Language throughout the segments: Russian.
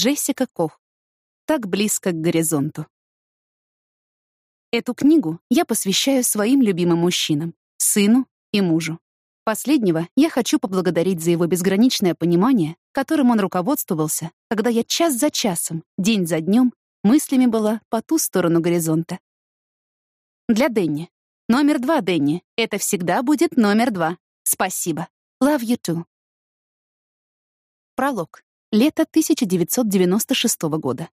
Джессика Кох. Так близко к горизонту. Эту книгу я посвящаю своим любимым мужчинам, сыну и мужу. Последнего я хочу поблагодарить за его безграничное понимание, которым он руководствовался, когда я час за часом, день за днем, мыслями была по ту сторону горизонта. Для Дэнни. Номер два, Дэнни. Это всегда будет номер два. Спасибо. Love you too. Пролог. Лето 1996 года.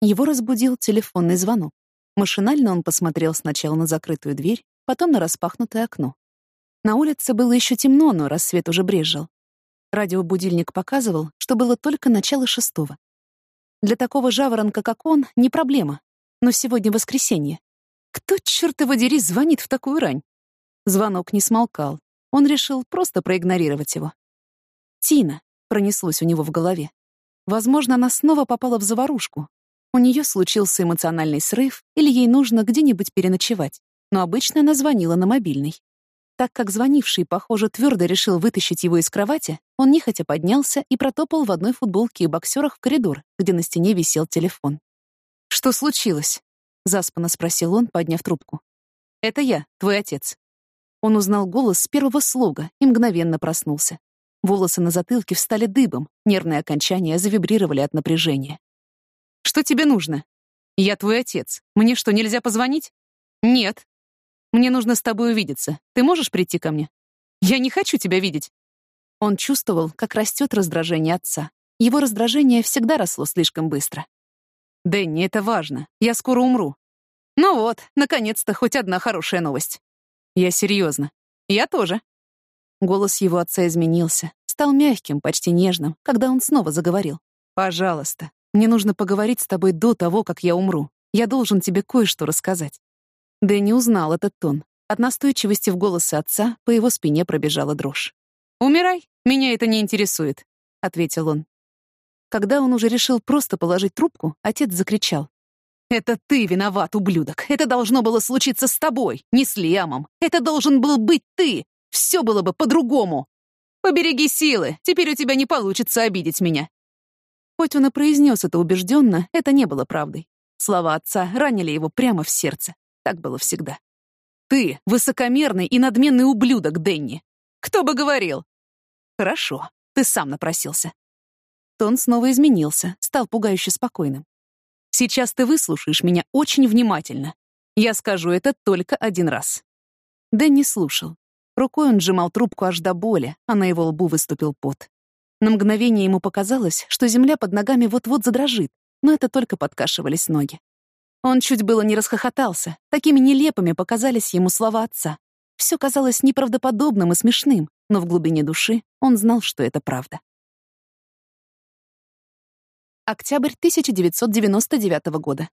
Его разбудил телефонный звонок. Машинально он посмотрел сначала на закрытую дверь, потом на распахнутое окно. На улице было еще темно, но рассвет уже брезжил. Радиобудильник показывал, что было только начало шестого. Для такого жаворонка, как он, не проблема. Но сегодня воскресенье. Кто, черт его дери, звонит в такую рань? Звонок не смолкал. Он решил просто проигнорировать его. Тина пронеслось у него в голове. Возможно, она снова попала в заварушку. У нее случился эмоциональный срыв или ей нужно где-нибудь переночевать. Но обычно она звонила на мобильный. Так как звонивший, похоже, твердо решил вытащить его из кровати, он нехотя поднялся и протопал в одной футболке и боксерах в коридор, где на стене висел телефон. «Что случилось?» — заспанно спросил он, подняв трубку. «Это я, твой отец». Он узнал голос с первого слога и мгновенно проснулся. Волосы на затылке встали дыбом, нервные окончания завибрировали от напряжения. «Что тебе нужно?» «Я твой отец. Мне что, нельзя позвонить?» «Нет». «Мне нужно с тобой увидеться. Ты можешь прийти ко мне?» «Я не хочу тебя видеть». Он чувствовал, как растет раздражение отца. Его раздражение всегда росло слишком быстро. «Дэнни, это важно. Я скоро умру». «Ну вот, наконец-то хоть одна хорошая новость». «Я серьезно. Я тоже». Голос его отца изменился, стал мягким, почти нежным, когда он снова заговорил. «Пожалуйста, мне нужно поговорить с тобой до того, как я умру. Я должен тебе кое-что рассказать». Дэнни узнал этот тон. От настойчивости в голосе отца по его спине пробежала дрожь. «Умирай, меня это не интересует», — ответил он. Когда он уже решил просто положить трубку, отец закричал. «Это ты виноват, ублюдок! Это должно было случиться с тобой, не с Лиамом! Это должен был быть ты! Все было бы по-другому. Побереги силы, теперь у тебя не получится обидеть меня. Хоть он и произнес это убежденно, это не было правдой. Слова отца ранили его прямо в сердце. Так было всегда. Ты — высокомерный и надменный ублюдок, Дэнни. Кто бы говорил? Хорошо, ты сам напросился. Тон снова изменился, стал пугающе спокойным. Сейчас ты выслушаешь меня очень внимательно. Я скажу это только один раз. Дэнни слушал, Рукой он сжимал трубку аж до боли, а на его лбу выступил пот. На мгновение ему показалось, что земля под ногами вот-вот задрожит, но это только подкашивались ноги. Он чуть было не расхохотался, такими нелепыми показались ему слова отца. Все казалось неправдоподобным и смешным, но в глубине души он знал, что это правда. Октябрь 1999 года.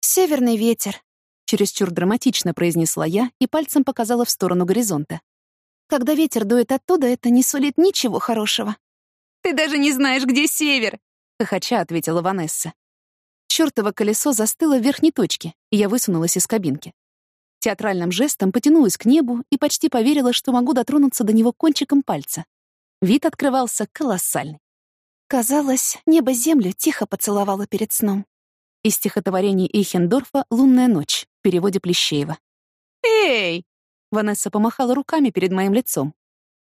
«Северный ветер», Чересчур драматично произнесла я и пальцем показала в сторону горизонта. Когда ветер дует оттуда, это не сулит ничего хорошего. «Ты даже не знаешь, где север!» — хохоча ответила Ванесса. Чёртово колесо застыло в верхней точке, и я высунулась из кабинки. Театральным жестом потянулась к небу и почти поверила, что могу дотронуться до него кончиком пальца. Вид открывался колоссальный. Казалось, небо землю тихо поцеловало перед сном. Из стихотворения Эйхендорфа «Лунная ночь» в переводе Плещеева. «Эй!» — Ванесса помахала руками перед моим лицом.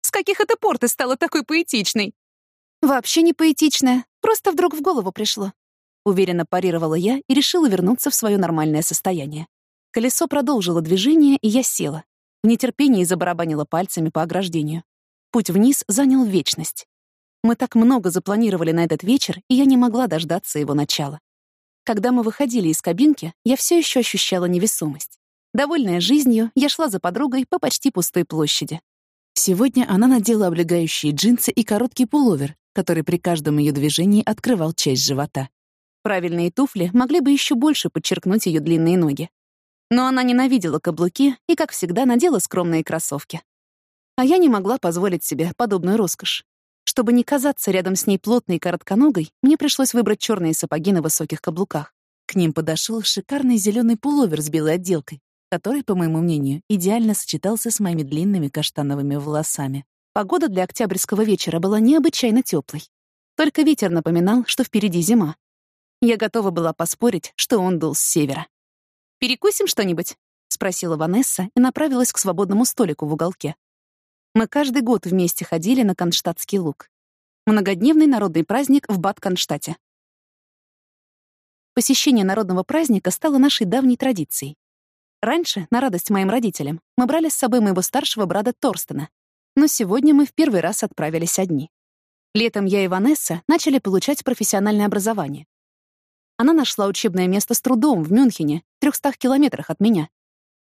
«С каких это пор ты стала такой поэтичной?» «Вообще не поэтичная, просто вдруг в голову пришло». Уверенно парировала я и решила вернуться в свое нормальное состояние. Колесо продолжило движение, и я села. В нетерпении забарабанила пальцами по ограждению. Путь вниз занял вечность. Мы так много запланировали на этот вечер, и я не могла дождаться его начала. Когда мы выходили из кабинки, я все еще ощущала невесомость. Довольная жизнью, я шла за подругой по почти пустой площади. Сегодня она надела облегающие джинсы и короткий пуловер, который при каждом ее движении открывал часть живота. Правильные туфли могли бы еще больше подчеркнуть ее длинные ноги. Но она ненавидела каблуки и, как всегда, надела скромные кроссовки. А я не могла позволить себе подобную роскошь. Чтобы не казаться рядом с ней плотной и коротконогой, мне пришлось выбрать черные сапоги на высоких каблуках. К ним подошел шикарный зеленый пуловер с белой отделкой, который, по моему мнению, идеально сочетался с моими длинными каштановыми волосами. Погода для октябрьского вечера была необычайно теплой. Только ветер напоминал, что впереди зима. Я готова была поспорить, что он дул с севера. «Перекусим что-нибудь?» — спросила Ванесса и направилась к свободному столику в уголке. Мы каждый год вместе ходили на Конштадтский луг. Многодневный народный праздник в Бад-Конштадте. Посещение народного праздника стало нашей давней традицией. Раньше, на радость моим родителям, мы брали с собой моего старшего брата Торстена, но сегодня мы в первый раз отправились одни. Летом я и Ванесса начали получать профессиональное образование. Она нашла учебное место с трудом в Мюнхене, в 300 километрах от меня.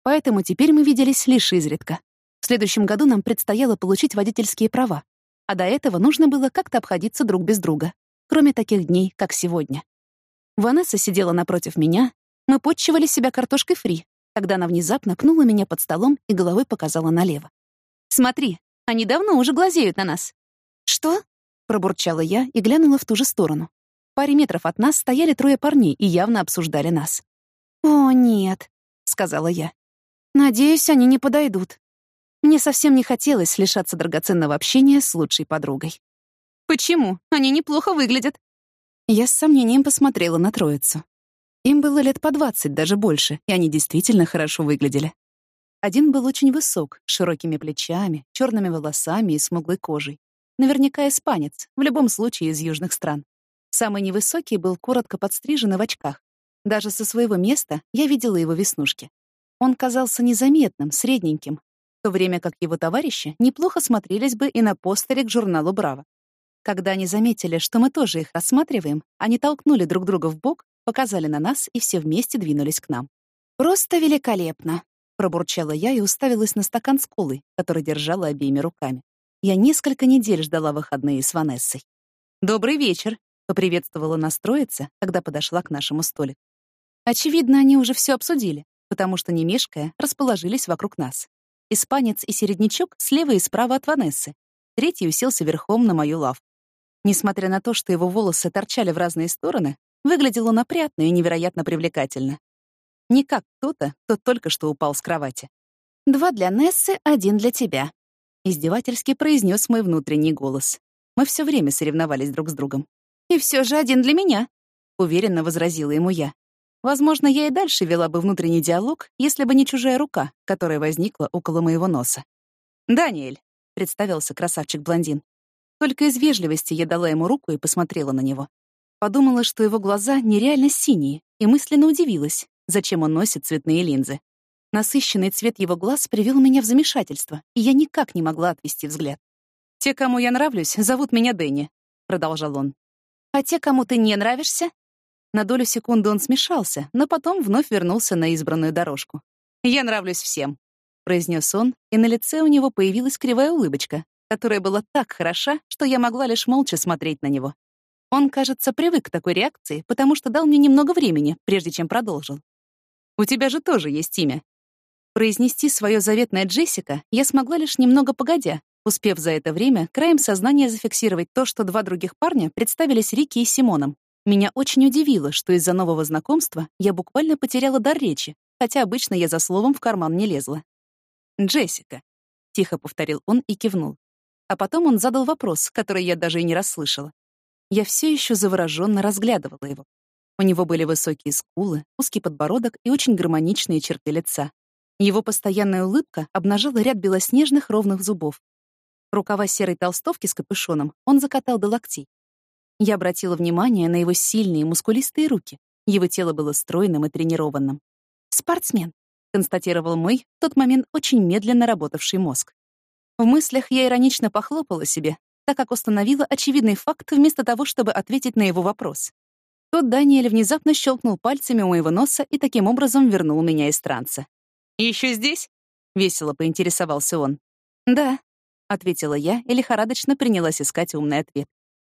Поэтому теперь мы виделись лишь изредка. В следующем году нам предстояло получить водительские права, а до этого нужно было как-то обходиться друг без друга, кроме таких дней, как сегодня. Ванесса сидела напротив меня, мы подчивали себя картошкой фри, когда она внезапно кнула меня под столом и головой показала налево. «Смотри, они давно уже глазеют на нас». «Что?» — пробурчала я и глянула в ту же сторону. В паре метров от нас стояли трое парней и явно обсуждали нас. «О, нет», — сказала я. «Надеюсь, они не подойдут». Мне совсем не хотелось лишаться драгоценного общения с лучшей подругой. «Почему? Они неплохо выглядят». Я с сомнением посмотрела на троицу. Им было лет по двадцать, даже больше, и они действительно хорошо выглядели. Один был очень высок, с широкими плечами, черными волосами и смуглой кожей. Наверняка испанец, в любом случае из южных стран. Самый невысокий был коротко подстрижен и в очках. Даже со своего места я видела его веснушки. Он казался незаметным, средненьким, в то время как его товарищи неплохо смотрелись бы и на постере к журналу «Браво». Когда они заметили, что мы тоже их рассматриваем, они толкнули друг друга в бок, показали на нас и все вместе двинулись к нам. «Просто великолепно!» Пробурчала я и уставилась на стакан с колой, который держала обеими руками. Я несколько недель ждала выходные с Ванессой. «Добрый вечер», — поприветствовала настроиться, когда подошла к нашему столику. Очевидно, они уже все обсудили, потому что, не мешкая, расположились вокруг нас. Испанец и середнячок слева и справа от Ванессы. Третий уселся верхом на мою лавку. Несмотря на то, что его волосы торчали в разные стороны, выглядел он опрятно и невероятно привлекательно. Не как кто-то, кто только что упал с кровати. «Два для Нессы, один для тебя», — издевательски произнес мой внутренний голос. Мы все время соревновались друг с другом. «И все же один для меня», — уверенно возразила ему я. Возможно, я и дальше вела бы внутренний диалог, если бы не чужая рука, которая возникла около моего носа. «Даниэль», — представился красавчик-блондин. Только из вежливости я дала ему руку и посмотрела на него. Подумала, что его глаза нереально синие, и мысленно удивилась, зачем он носит цветные линзы. Насыщенный цвет его глаз привел меня в замешательство, и я никак не могла отвести взгляд. «Те, кому я нравлюсь, зовут меня Дэнни», — продолжал он. «А те, кому ты не нравишься?» На долю секунды он смешался, но потом вновь вернулся на избранную дорожку. «Я нравлюсь всем», — произнес он, и на лице у него появилась кривая улыбочка, которая была так хороша, что я могла лишь молча смотреть на него. Он, кажется, привык к такой реакции, потому что дал мне немного времени, прежде чем продолжил. У тебя же тоже есть имя». Произнести свое заветное Джессика я смогла лишь немного погодя, успев за это время краем сознания зафиксировать то, что два других парня представились Рики и Симоном. Меня очень удивило, что из-за нового знакомства я буквально потеряла дар речи, хотя обычно я за словом в карман не лезла. «Джессика», — тихо повторил он и кивнул. А потом он задал вопрос, который я даже и не расслышала. Я все еще завороженно разглядывала его. У него были высокие скулы, узкий подбородок и очень гармоничные черты лица. Его постоянная улыбка обнажала ряд белоснежных ровных зубов. Рукава серой толстовки с капюшоном он закатал до локтей. Я обратила внимание на его сильные мускулистые руки. Его тело было стройным и тренированным. «Спортсмен», — констатировал мой в тот момент очень медленно работавший мозг. В мыслях я иронично похлопала себе, так как установила очевидный факт вместо того, чтобы ответить на его вопрос. Тут Даниэль внезапно щелкнул пальцами у моего носа и таким образом вернул меня из транса. «Еще здесь?» — весело поинтересовался он. «Да», — ответила я и лихорадочно принялась искать умный ответ.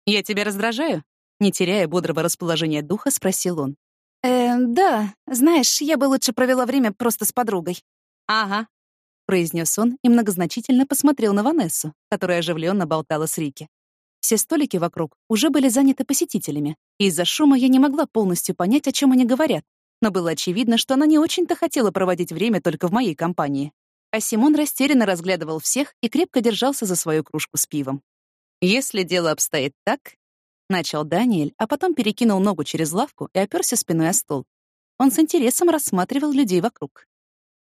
«Я тебя раздражаю?» Не теряя бодрого расположения духа, спросил он. «Э, да, знаешь, я бы лучше провела время просто с подругой». «Ага», — произнес он и многозначительно посмотрел на Ванессу, которая оживленно болтала с Рики. Все столики вокруг уже были заняты посетителями, и из-за шума я не могла полностью понять, о чем они говорят, но было очевидно, что она не очень-то хотела проводить время только в моей компании. А Симон растерянно разглядывал всех и крепко держался за свою кружку с пивом. «Если дело обстоит так, Начал Даниэль, а потом перекинул ногу через лавку и оперся спиной о стол. Он с интересом рассматривал людей вокруг.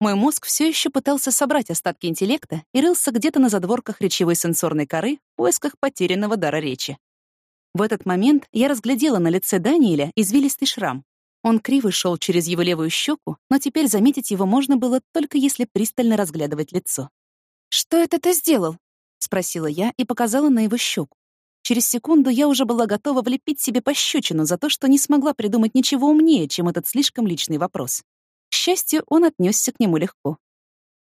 Мой мозг все еще пытался собрать остатки интеллекта и рылся где-то на задворках речевой сенсорной коры в поисках потерянного дара речи. В этот момент я разглядела на лице Даниэля извилистый шрам. Он криво шел через его левую щеку, но теперь заметить его можно было только если пристально разглядывать лицо. «Что это ты сделал?» — спросила я и показала на его щеку. Через секунду я уже была готова влепить себе пощечину за то, что не смогла придумать ничего умнее, чем этот слишком личный вопрос. К счастью, он отнесся к нему легко.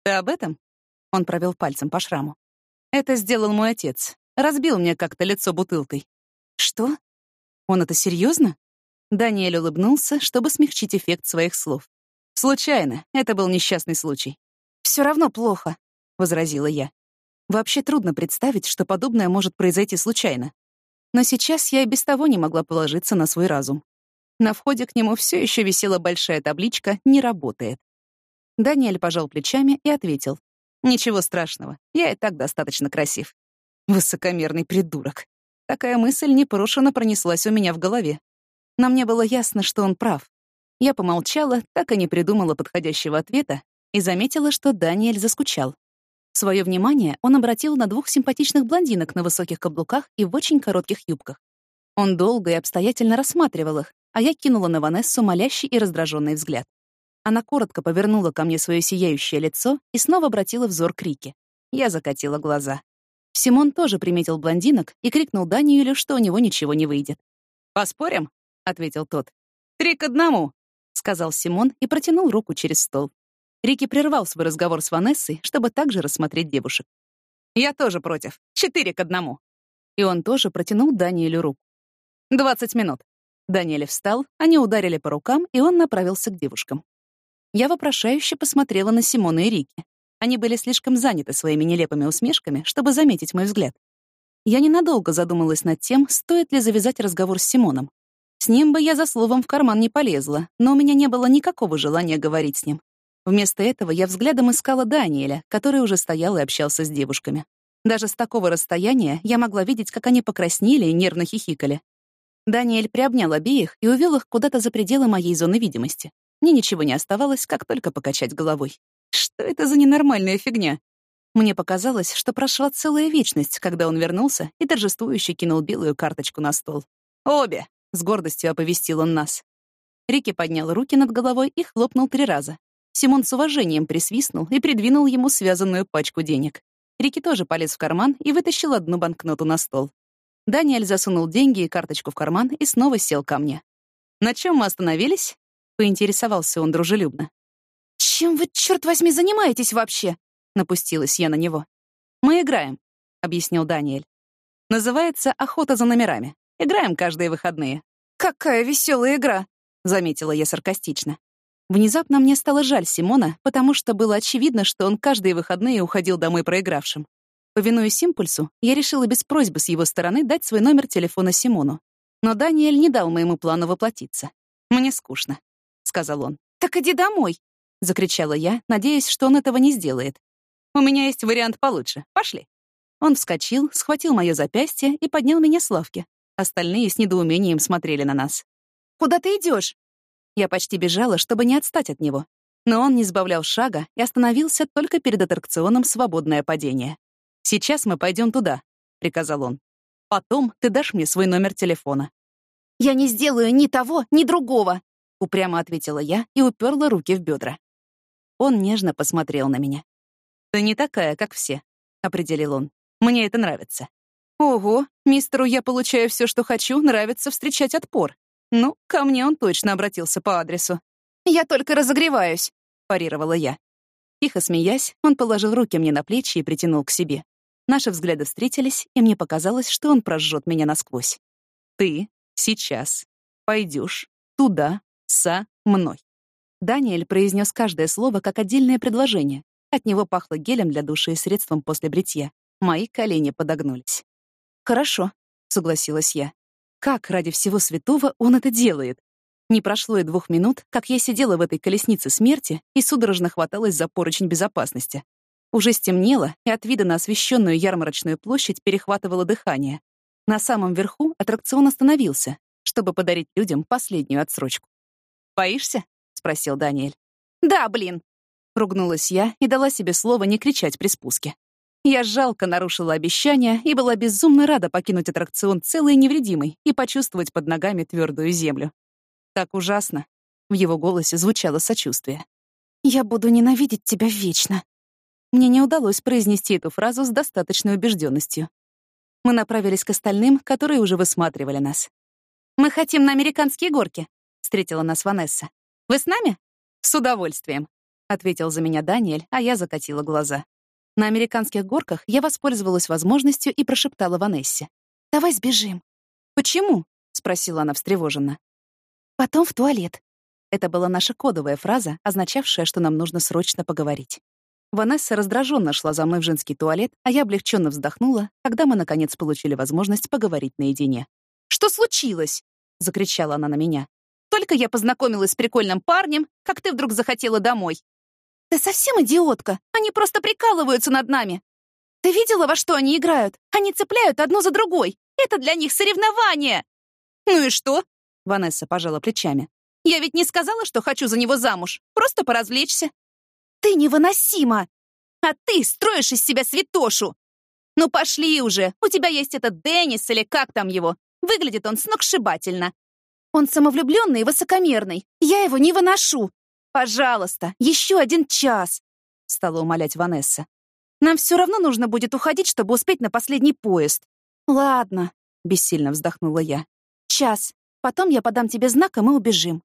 «Ты об этом?» — он провел пальцем по шраму. «Это сделал мой отец. Разбил мне как-то лицо бутылкой». «Что? Он это серьезно? Даниэль улыбнулся, чтобы смягчить эффект своих слов. «Случайно. Это был несчастный случай». Все равно плохо», — возразила я. Вообще трудно представить, что подобное может произойти случайно. Но сейчас я и без того не могла положиться на свой разум. На входе к нему все еще висела большая табличка «Не работает». Даниэль пожал плечами и ответил. «Ничего страшного, я и так достаточно красив». Высокомерный придурок. Такая мысль непрошено пронеслась у меня в голове. Но мне было ясно, что он прав. Я помолчала, так и не придумала подходящего ответа и заметила, что Даниэль заскучал. Свое внимание он обратил на двух симпатичных блондинок на высоких каблуках и в очень коротких юбках. Он долго и обстоятельно рассматривал их, а я кинула на Ванессу молящий и раздраженный взгляд. Она коротко повернула ко мне свое сияющее лицо и снова обратила взор к Рике. Я закатила глаза. Симон тоже приметил блондинок и крикнул Даниэлю, что у него ничего не выйдет. «Поспорим?» — ответил тот. «Три к одному», — сказал Симон и протянул руку через стол. Рики прервал свой разговор с Ванессой, чтобы также рассмотреть девушек. «Я тоже против. Четыре к одному». И он тоже протянул Даниэлю руку. «Двадцать минут». Даниэль встал, они ударили по рукам, и он направился к девушкам. Я вопрошающе посмотрела на Симона и Рики. Они были слишком заняты своими нелепыми усмешками, чтобы заметить мой взгляд. Я ненадолго задумалась над тем, стоит ли завязать разговор с Симоном. С ним бы я за словом в карман не полезла, но у меня не было никакого желания говорить с ним. Вместо этого я взглядом искала Даниэля, который уже стоял и общался с девушками. Даже с такого расстояния я могла видеть, как они покраснели и нервно хихикали. Даниэль приобнял обеих и увел их куда-то за пределы моей зоны видимости. Мне ничего не оставалось, как только покачать головой. Что это за ненормальная фигня? Мне показалось, что прошла целая вечность, когда он вернулся и торжествующе кинул белую карточку на стол. «Обе!» — с гордостью оповестил он нас. Рики поднял руки над головой и хлопнул три раза, Симон с уважением присвистнул и придвинул ему связанную пачку денег. Рики тоже полез в карман и вытащил одну банкноту на стол. Даниэль засунул деньги и карточку в карман и снова сел ко мне. «На чем мы остановились?» — поинтересовался он дружелюбно. «Чем вы, черт возьми, занимаетесь вообще?» — напустилась я на него. «Мы играем», — объяснил Даниэль. «Называется «Охота за номерами». Играем каждые выходные». «Какая веселая игра!» — заметила я саркастично. Внезапно мне стало жаль Симона, потому что было очевидно, что он каждые выходные уходил домой проигравшим. Повинуясь импульсу, я решила без просьбы с его стороны дать свой номер телефона Симону. Но Даниэль не дал моему плану воплотиться. «Мне скучно», — сказал он. «Так иди домой!» — закричала я, надеясь, что он этого не сделает. «У меня есть вариант получше. Пошли». Он вскочил, схватил мое запястье и поднял меня с лавки. Остальные с недоумением смотрели на нас. «Куда ты идешь? Я почти бежала, чтобы не отстать от него. Но он не сбавлял шага и остановился только перед аттракционом «Свободное падение». «Сейчас мы пойдем туда», — приказал он. «Потом ты дашь мне свой номер телефона». «Я не сделаю ни того, ни другого», — упрямо ответила я и уперла руки в бедра. Он нежно посмотрел на меня. «Ты не такая, как все», — определил он. «Мне это нравится». «Ого, мистеру я получаю все, что хочу, нравится встречать отпор. Ну, ко мне он точно обратился по адресу. «Я только разогреваюсь», — парировала я. Тихо смеясь, он положил руки мне на плечи и притянул к себе. Наши взгляды встретились, и мне показалось, что он прожжет меня насквозь. «Ты сейчас пойдешь туда со мной». Даниэль произнес каждое слово как отдельное предложение. От него пахло гелем для души и средством после бритья. Мои колени подогнулись. «Хорошо», — согласилась я. Как ради всего святого он это делает? Не прошло и двух минут, как я сидела в этой колеснице смерти и судорожно хваталась за поручень безопасности. Уже стемнело, и от вида на освещенную ярмарочную площадь перехватывало дыхание. На самом верху аттракцион остановился, чтобы подарить людям последнюю отсрочку. «Боишься?» — спросил Даниэль. «Да, блин!» — ругнулась я и дала себе слово не кричать при спуске. Я жалко нарушила обещание и была безумно рада покинуть аттракцион целой и невредимой и почувствовать под ногами твердую землю. Так ужасно. В его голосе звучало сочувствие. «Я буду ненавидеть тебя вечно». Мне не удалось произнести эту фразу с достаточной убежденностью. Мы направились к остальным, которые уже высматривали нас. «Мы хотим на американские горки», — встретила нас Ванесса. «Вы с нами?» «С удовольствием», — ответил за меня Даниэль, а я закатила глаза. На американских горках я воспользовалась возможностью и прошептала Ванессе. «Давай сбежим». «Почему?» — спросила она встревоженно. «Потом в туалет». Это была наша кодовая фраза, означавшая, что нам нужно срочно поговорить. Ванесса раздраженно шла за мной в женский туалет, а я облегченно вздохнула, когда мы, наконец, получили возможность поговорить наедине. «Что случилось?» — закричала она на меня. «Только я познакомилась с прикольным парнем, как ты вдруг захотела домой. «Ты совсем идиотка! Они просто прикалываются над нами! Ты видела, во что они играют? Они цепляют одну за другой! Это для них соревнование!» «Ну и что?» — Ванесса пожала плечами. «Я ведь не сказала, что хочу за него замуж. Просто поразвлечься». «Ты невыносима! А ты строишь из себя святошу! Ну пошли уже! У тебя есть этот Деннис или как там его? Выглядит он сногсшибательно. Он самовлюбленный и высокомерный. Я его не выношу. «Пожалуйста, еще один час!» — стала умолять Ванесса. «Нам все равно нужно будет уходить, чтобы успеть на последний поезд». «Ладно», — бессильно вздохнула я. «Час. Потом я подам тебе знак, и мы убежим».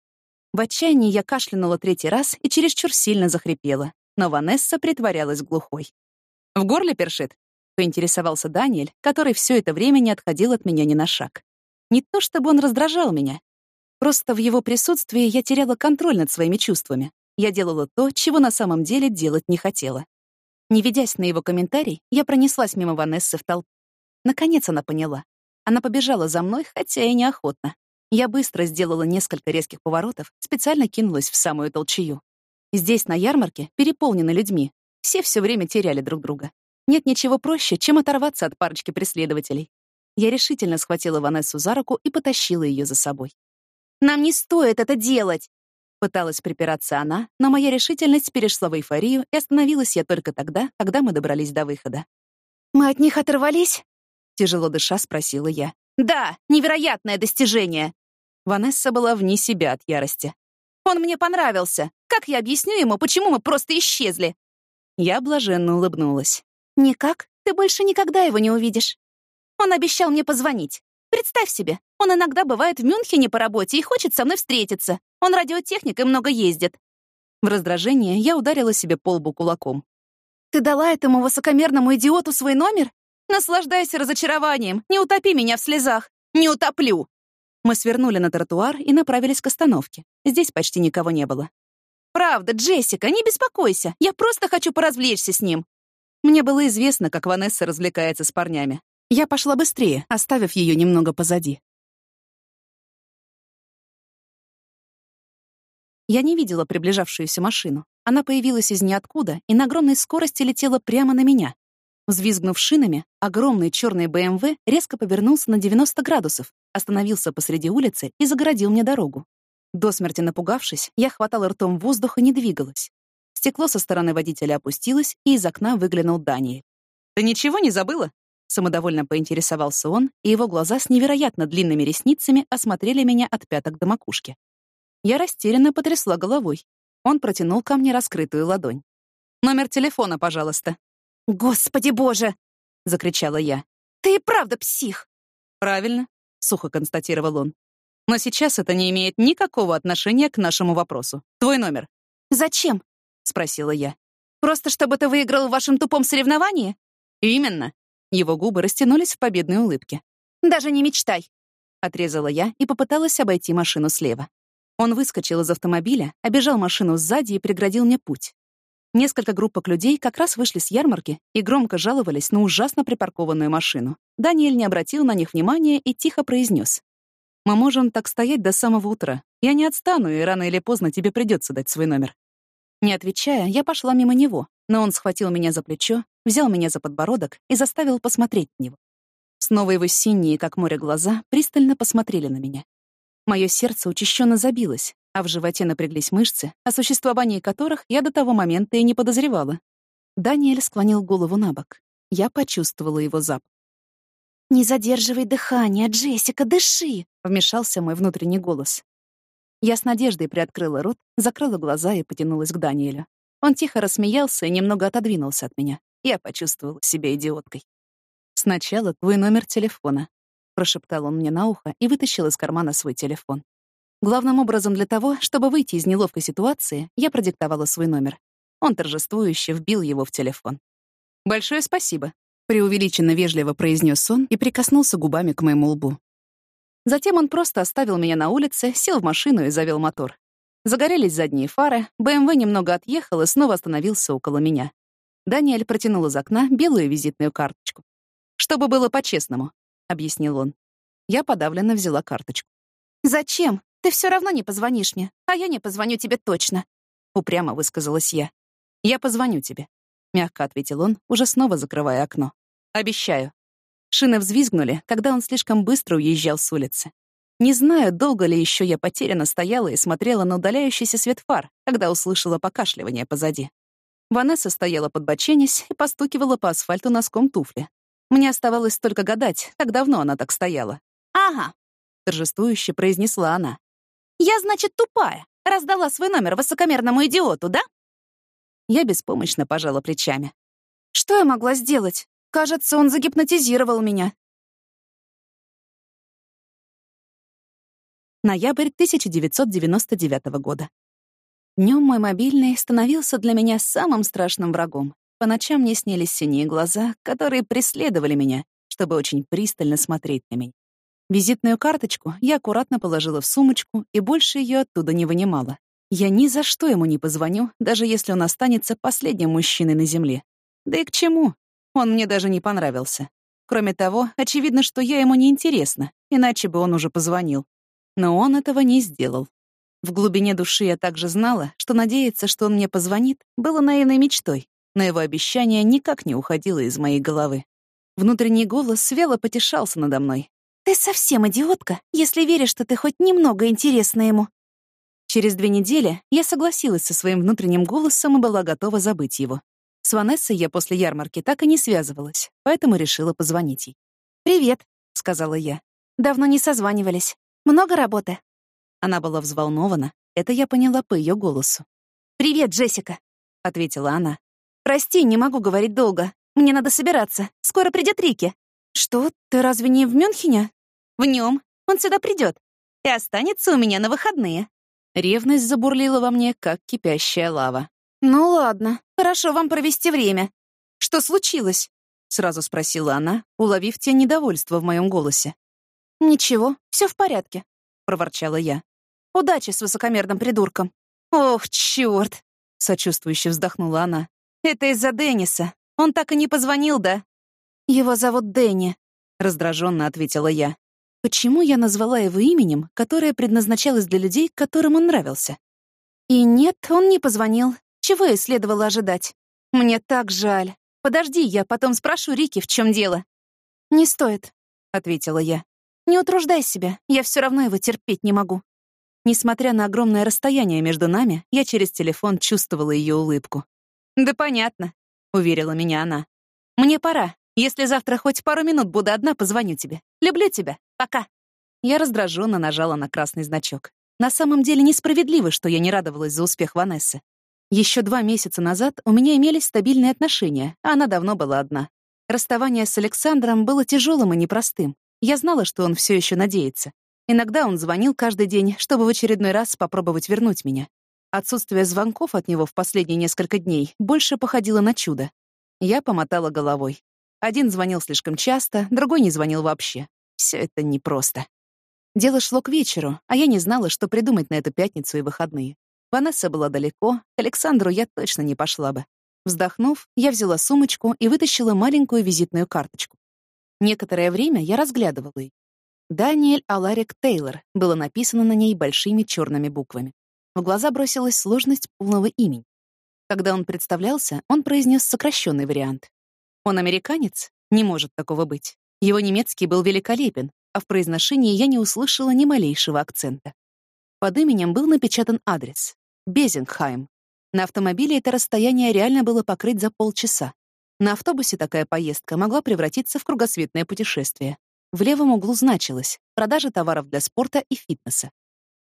В отчаянии я кашлянула третий раз и чересчур сильно захрипела, но Ванесса притворялась глухой. «В горле першит?» — поинтересовался Даниэль, который все это время не отходил от меня ни на шаг. Не то чтобы он раздражал меня, Просто в его присутствии я теряла контроль над своими чувствами. Я делала то, чего на самом деле делать не хотела. Не ведясь на его комментарий, я пронеслась мимо Ванессы в толпу. Наконец она поняла. Она побежала за мной, хотя и неохотно. Я быстро сделала несколько резких поворотов, специально кинулась в самую толчую. Здесь, на ярмарке, переполнены людьми. Все все время теряли друг друга. Нет ничего проще, чем оторваться от парочки преследователей. Я решительно схватила Ванессу за руку и потащила ее за собой. Нам не стоит это делать!» Пыталась припираться она, но моя решительность перешла в эйфорию, и остановилась я только тогда, когда мы добрались до выхода. «Мы от них оторвались?» Тяжело дыша спросила я. «Да, невероятное достижение!» Ванесса была вне себя от ярости. «Он мне понравился. Как я объясню ему, почему мы просто исчезли?» Я блаженно улыбнулась. «Никак. Ты больше никогда его не увидишь. Он обещал мне позвонить. Представь себе, он иногда бывает в Мюнхене по работе и хочет со мной встретиться. Он радиотехник и много ездит». В раздражение я ударила себе по лбу кулаком. «Ты дала этому высокомерному идиоту свой номер? Наслаждайся разочарованием, не утопи меня в слезах. Не утоплю!» Мы свернули на тротуар и направились к остановке. Здесь почти никого не было. «Правда, Джессика, не беспокойся. Я просто хочу поразвлечься с ним». Мне было известно, как Ванесса развлекается с парнями. Я пошла быстрее, оставив ее немного позади. Я не видела приближавшуюся машину. Она появилась из ниоткуда и на огромной скорости летела прямо на меня. Взвизгнув шинами, огромный черный БМВ резко повернулся на 90 градусов, остановился посреди улицы и загородил мне дорогу. До смерти напугавшись, я хватала ртом воздух и не двигалась. Стекло со стороны водителя опустилось, и из окна выглянул Даниэль. «Ты ничего не забыла?» Самодовольно поинтересовался он, и его глаза с невероятно длинными ресницами осмотрели меня от пяток до макушки. Я растерянно потрясла головой. Он протянул ко мне раскрытую ладонь. «Номер телефона, пожалуйста». «Господи боже!» — закричала я. «Ты и правда псих!» «Правильно», — сухо констатировал он. «Но сейчас это не имеет никакого отношения к нашему вопросу. Твой номер». «Зачем?» — спросила я. «Просто чтобы ты выиграл в вашем тупом соревновании?» «Именно. Его губы растянулись в победной улыбке. «Даже не мечтай!» — отрезала я и попыталась обойти машину слева. Он выскочил из автомобиля, обежал машину сзади и преградил мне путь. Несколько группок людей как раз вышли с ярмарки и громко жаловались на ужасно припаркованную машину. Даниэль не обратил на них внимания и тихо произнес: «Мы можем так стоять до самого утра. Я не отстану, и рано или поздно тебе придется дать свой номер». Не отвечая, я пошла мимо него, но он схватил меня за плечо, взял меня за подбородок и заставил посмотреть на него. Снова его синие, как море, глаза пристально посмотрели на меня. Мое сердце учащенно забилось, а в животе напряглись мышцы, о существовании которых я до того момента и не подозревала. Даниэль склонил голову на бок. Я почувствовала его запах. «Не задерживай дыхание, Джессика, дыши!» — вмешался мой внутренний голос. Я с надеждой приоткрыла рот, закрыла глаза и потянулась к Даниэлю. Он тихо рассмеялся и немного отодвинулся от меня. Я почувствовала себя идиоткой. «Сначала твой номер телефона», — прошептал он мне на ухо и вытащил из кармана свой телефон. Главным образом для того, чтобы выйти из неловкой ситуации, я продиктовала свой номер. Он торжествующе вбил его в телефон. «Большое спасибо», — преувеличенно вежливо произнес он и прикоснулся губами к моему лбу. Затем он просто оставил меня на улице, сел в машину и завел мотор. Загорелись задние фары, БМВ немного отъехал и снова остановился около меня. Даниэль протянул из окна белую визитную карточку. «Чтобы было по-честному», — объяснил он. Я подавленно взяла карточку. «Зачем? Ты все равно не позвонишь мне, а я не позвоню тебе точно», — упрямо высказалась я. «Я позвоню тебе», — мягко ответил он, уже снова закрывая окно. «Обещаю». Шины взвизгнули, когда он слишком быстро уезжал с улицы. Не знаю, долго ли еще я потерянно стояла и смотрела на удаляющийся свет фар, когда услышала покашливание позади. Ванесса стояла под боченись и постукивала по асфальту носком туфли, мне оставалось только гадать, как давно она так стояла. «Ага», — торжествующе произнесла она. «Я, значит, тупая. Раздала свой номер высокомерному идиоту, да?» Я беспомощно пожала плечами. «Что я могла сделать? Кажется, он загипнотизировал меня». Ноябрь 1999 года. Днем мой мобильный становился для меня самым страшным врагом. По ночам мне снились синие глаза, которые преследовали меня, чтобы очень пристально смотреть на меня. Визитную карточку я аккуратно положила в сумочку и больше ее оттуда не вынимала. Я ни за что ему не позвоню, даже если он останется последним мужчиной на Земле. Да и к чему? Он мне даже не понравился. Кроме того, очевидно, что я ему не интересна, иначе бы он уже позвонил. Но он этого не сделал. В глубине души я также знала, что надеяться, что он мне позвонит, было наивной мечтой но его обещание никак не уходило из моей головы. Внутренний голос свело потешался надо мной. «Ты совсем идиотка, если веришь, что ты хоть немного интересна ему». Через две недели я согласилась со своим внутренним голосом и была готова забыть его. С Ванессой я после ярмарки так и не связывалась, поэтому решила позвонить ей. «Привет», — сказала я. «Давно не созванивались. Много работы?» Она была взволнована. Это я поняла по ее голосу. «Привет, Джессика», — ответила она. «Прости, не могу говорить долго. Мне надо собираться. Скоро придет Рики». «Что? Ты разве не в Мюнхене?» «В нем. Он сюда придет. И останется у меня на выходные». Ревность забурлила во мне, как кипящая лава. «Ну ладно. Хорошо вам провести время. Что случилось?» — сразу спросила она, уловив те недовольства в моем голосе. «Ничего, все в порядке», — проворчала я. «Удачи с высокомерным придурком». «Ох, черт! сочувствующе вздохнула она. Это из-за Денниса. Он так и не позвонил, да? Его зовут Дэнни, раздраженно ответила я. Почему я назвала его именем, которое предназначалось для людей, которым он нравился? И нет, он не позвонил. Чего и следовало ожидать? Мне так жаль. Подожди, я потом спрошу Рики, в чем дело. Не стоит, ответила я. Не утруждай себя, я все равно его терпеть не могу. Несмотря на огромное расстояние между нами, я через телефон чувствовала ее улыбку. «Да понятно», — уверила меня она. «Мне пора. Если завтра хоть пару минут буду одна, позвоню тебе. Люблю тебя. Пока». Я раздраженно нажала на красный значок. На самом деле несправедливо, что я не радовалась за успех Ванессы. Еще два месяца назад у меня имелись стабильные отношения, а она давно была одна. Расставание с Александром было тяжелым и непростым. Я знала, что он все еще надеется. Иногда он звонил каждый день, чтобы в очередной раз попробовать вернуть меня. Отсутствие звонков от него в последние несколько дней больше походило на чудо. Я помотала головой. Один звонил слишком часто, другой не звонил вообще. Все это непросто. Дело шло к вечеру, а я не знала, что придумать на эту пятницу и выходные. Ванесса была далеко, к Александру я точно не пошла бы. Вздохнув, я взяла сумочку и вытащила маленькую визитную карточку. Некоторое время я разглядывала ее. «Даниэль Аларик Тейлор» было написано на ней большими черными буквами. В глаза бросилась сложность полного имени. Когда он представлялся, он произнес сокращенный вариант. Он американец? Не может такого быть. Его немецкий был великолепен, а в произношении я не услышала ни малейшего акцента. Под именем был напечатан адрес — Безингхайм. На автомобиле это расстояние реально было покрыть за полчаса. На автобусе такая поездка могла превратиться в кругосветное путешествие. В левом углу значилось «Продажа товаров для спорта и фитнеса».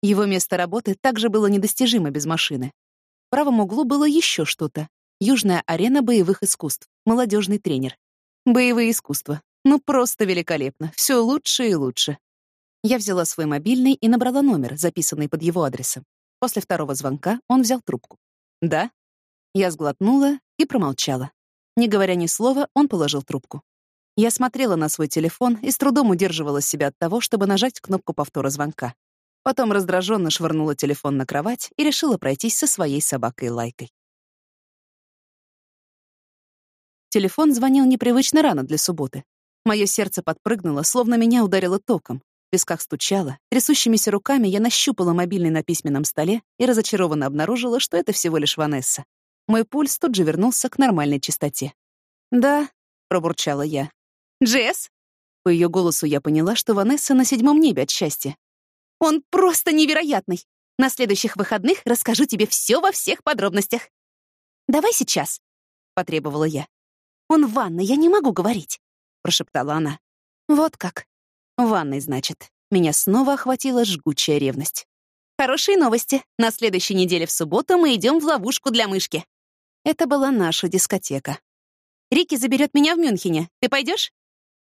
Его место работы также было недостижимо без машины. В правом углу было еще что-то. Южная арена боевых искусств, молодежный тренер. Боевые искусства. Ну, просто великолепно. Все лучше и лучше. Я взяла свой мобильный и набрала номер, записанный под его адресом. После второго звонка он взял трубку. «Да?» Я сглотнула и промолчала. Не говоря ни слова, он положил трубку. Я смотрела на свой телефон и с трудом удерживала себя от того, чтобы нажать кнопку повтора звонка. Потом раздраженно швырнула телефон на кровать и решила пройтись со своей собакой Лайкой. Телефон звонил непривычно рано для субботы. Мое сердце подпрыгнуло, словно меня ударило током. В висках стучало. Трясущимися руками я нащупала мобильный на письменном столе и разочарованно обнаружила, что это всего лишь Ванесса. Мой пульс тут же вернулся к нормальной частоте. «Да», — пробурчала я. «Джесс?» По ее голосу я поняла, что Ванесса на седьмом небе от счастья. «Он просто невероятный! На следующих выходных расскажу тебе все во всех подробностях». «Давай сейчас», — потребовала я. «Он в ванной, я не могу говорить», — прошептала она. «Вот как. В ванной, значит. Меня снова охватила жгучая ревность. Хорошие новости. На следующей неделе в субботу мы идем в ловушку для мышки. Это была наша дискотека. «Рики заберет меня в Мюнхене. Ты пойдешь?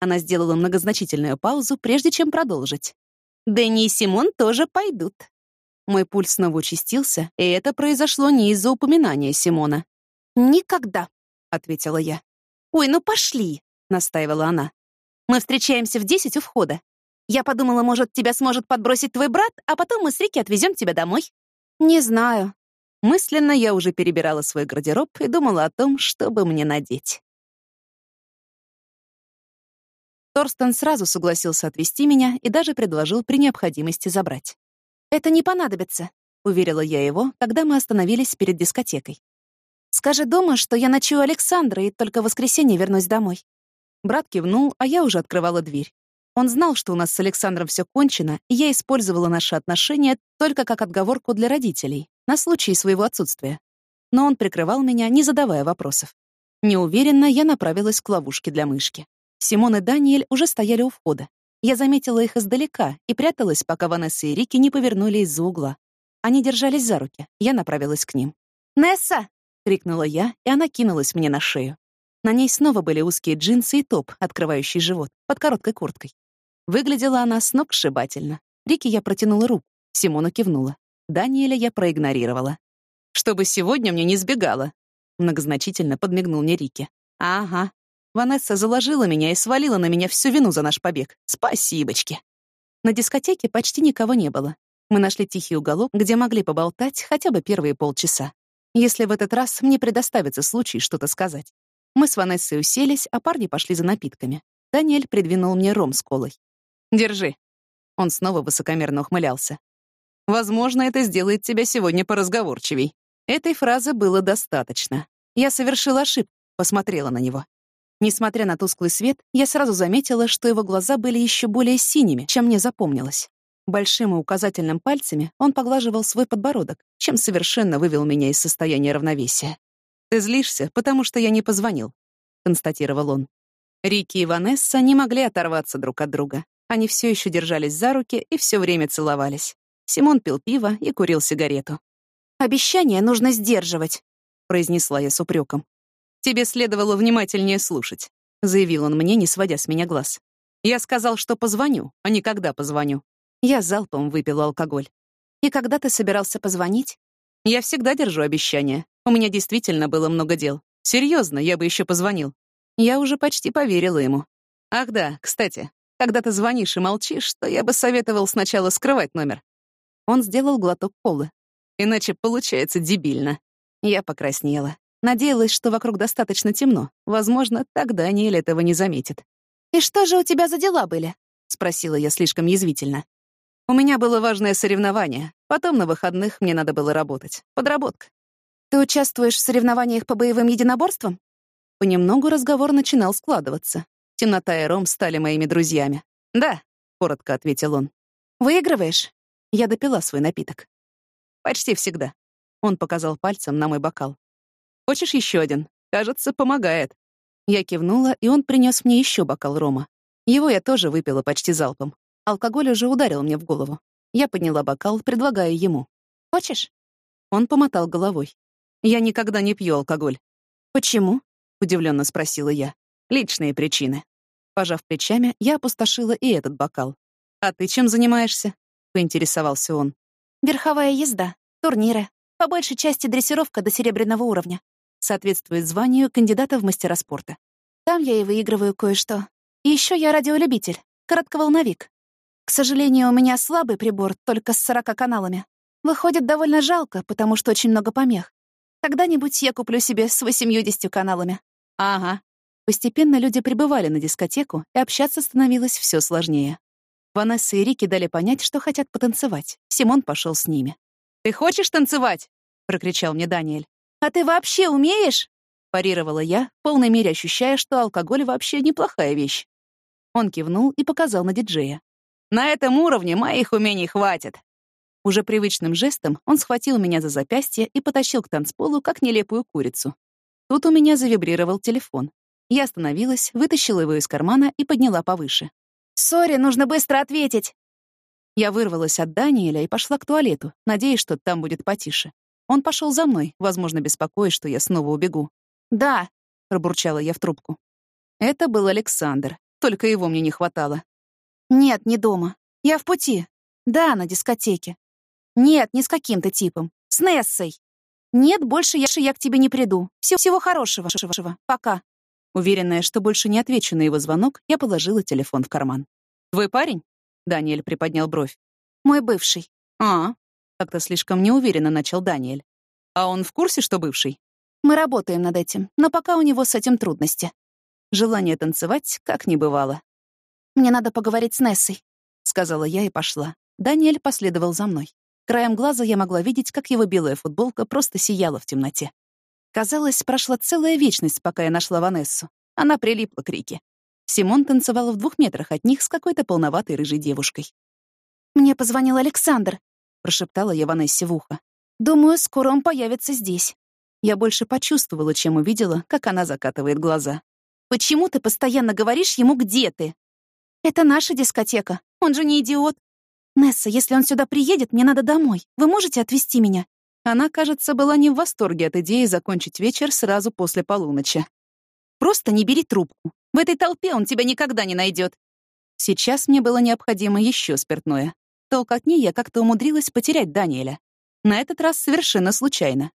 Она сделала многозначительную паузу, прежде чем продолжить. «Дэнни и Симон тоже пойдут». Мой пульс снова участился, и это произошло не из-за упоминания Симона. «Никогда», — ответила я. «Ой, ну пошли», — настаивала она. «Мы встречаемся в десять у входа. Я подумала, может, тебя сможет подбросить твой брат, а потом мы с Рики отвезем тебя домой». «Не знаю», Мысленно я уже перебирала свой гардероб и думала о том, чтобы мне надеть. Торстен сразу согласился отвезти меня и даже предложил при необходимости забрать. «Это не понадобится», — уверила я его, когда мы остановились перед дискотекой. «Скажи дома, что я ночую Александра и только в воскресенье вернусь домой». Брат кивнул, а я уже открывала дверь. Он знал, что у нас с Александром все кончено, и я использовала наши отношения только как отговорку для родителей, на случай своего отсутствия. Но он прикрывал меня, не задавая вопросов. Неуверенно я направилась к ловушке для мышки. Симон и Даниэль уже стояли у входа. Я заметила их издалека и пряталась, пока Ванесса и Рики не повернули из-за угла. Они держались за руки. Я направилась к ним. «Несса!» — крикнула я, и она кинулась мне на шею. На ней снова были узкие джинсы и топ, открывающий живот, под короткой курткой. Выглядела она сногсшибательно. Рики я протянула руку, Симона кивнула. Даниэля я проигнорировала. «Чтобы сегодня мне не сбегала», — многозначительно подмигнул мне Рики. «Ага. Ванесса заложила меня и свалила на меня всю вину за наш побег. Спасибочки». На дискотеке почти никого не было. Мы нашли тихий уголок, где могли поболтать хотя бы первые полчаса. Если в этот раз мне предоставится случай что-то сказать. Мы с Ванессой уселись, а парни пошли за напитками. Даниэль придвинул мне ром с колой. «Держи». Он снова высокомерно ухмылялся. Возможно, это сделает тебя сегодня поразговорчивей. Этой фразы было достаточно. Я совершила ошибку, посмотрела на него. Несмотря на тусклый свет, я сразу заметила, что его глаза были еще более синими, чем мне запомнилось. Большим и указательным пальцами он поглаживал свой подбородок, чем совершенно вывел меня из состояния равновесия. «Ты злишься, потому что я не позвонил», — констатировал он. Рики и Ванесса не могли оторваться друг от друга. Они все еще держались за руки и все время целовались. Симон пил пиво и курил сигарету. «Обещание нужно сдерживать», — произнесла я с упреком. «Тебе следовало внимательнее слушать», — заявил он мне, не сводя с меня глаз. «Я сказал, что позвоню, а не когда позвоню». Я залпом выпила алкоголь. «И когда ты собирался позвонить?» «Я всегда держу обещания. У меня действительно было много дел. Серьезно, я бы еще позвонил». Я уже почти поверила ему. «Ах да, кстати, когда ты звонишь и молчишь, то я бы советовал сначала скрывать номер. Он сделал глоток колы. Иначе получается дебильно. Я покраснела. Надеялась, что вокруг достаточно темно. Возможно, тогда Даниэль этого не заметит. «И что же у тебя за дела были?» — спросила я слишком язвительно. «У меня было важное соревнование. Потом на выходных мне надо было работать. Подработка». «Ты участвуешь в соревнованиях по боевым единоборствам?» Понемногу разговор начинал складываться. Темнота и ром стали моими друзьями. «Да», — коротко ответил он. «Выигрываешь?» Я допила свой напиток. «Почти всегда». Он показал пальцем на мой бокал. «Хочешь еще один? Кажется, помогает». Я кивнула, и он принес мне еще бокал рома. Его я тоже выпила почти залпом. Алкоголь уже ударил мне в голову. Я подняла бокал, предлагая ему. «Хочешь?» Он помотал головой. «Я никогда не пью алкоголь». «Почему?» — удивленно спросила я. «Личные причины». Пожав плечами, я опустошила и этот бокал. «А ты чем занимаешься?» — поинтересовался он. «Верховая езда, турниры, по большей части дрессировка до серебряного уровня. Соответствует званию кандидата в мастера спорта. Там я и выигрываю кое-что. И еще я радиолюбитель, коротковолновик. К сожалению, у меня слабый прибор, только с 40 каналами. Выходит довольно жалко, потому что очень много помех. Когда-нибудь я куплю себе с 80 каналами. Ага. Постепенно люди прибывали на дискотеку, и общаться становилось все сложнее. Ванесса и Рики дали понять, что хотят потанцевать. Симон пошел с ними. «Ты хочешь танцевать?» — прокричал мне Даниэль. «А ты вообще умеешь?» — парировала я, в полной мере ощущая, что алкоголь вообще неплохая вещь. Он кивнул и показал на диджея. «На этом уровне моих умений хватит». Уже привычным жестом он схватил меня за запястье и потащил к танцполу, как нелепую курицу. Тут у меня завибрировал телефон. Я остановилась, вытащила его из кармана и подняла повыше. «Сори, нужно быстро ответить!» Я вырвалась от Даниэля и пошла к туалету, надеясь, что там будет потише. Он пошел за мной, возможно, беспокоясь, что я снова убегу. «Да», — пробурчала я в трубку. Это был Александр, только его мне не хватало. «Нет, не дома. Я в пути. Да, на дискотеке. Нет, не с каким-то типом. С Нессой. Нет, больше я, я к тебе не приду. Всего, всего хорошего. Пока». Уверенная, что больше не отвечу на его звонок, я положила телефон в карман. «Твой парень?» Даниэль приподнял бровь. «Мой бывший». «А, как-то слишком неуверенно начал Даниэль. А он в курсе, что бывший? Мы работаем над этим, но пока у него с этим трудности. Желание танцевать как не бывало. «Мне надо поговорить с Нессой», — сказала я и пошла. Даниэль последовал за мной. Краем глаза я могла видеть, как его белая футболка просто сияла в темноте. Казалось, прошла целая вечность, пока я нашла Ванессу. Она прилипла к Рике. Симон танцевал в двух метрах от них с какой-то полноватой рыжей девушкой. «Мне позвонил Александр», — прошептала я Ванессе в ухо. «Думаю, скоро он появится здесь». Я больше почувствовала, чем увидела, как она закатывает глаза. «Почему ты постоянно говоришь ему, где ты?» «Это наша дискотека. Он же не идиот». «Несса, если он сюда приедет, мне надо домой. Вы можете отвезти меня?» Она, кажется, была не в восторге от идеи закончить вечер сразу после полуночи. «Просто не бери трубку. В этой толпе он тебя никогда не найдет. Сейчас мне было необходимо еще спиртное. Толкотни я как-то умудрилась потерять Даниэля. На этот раз совершенно случайно.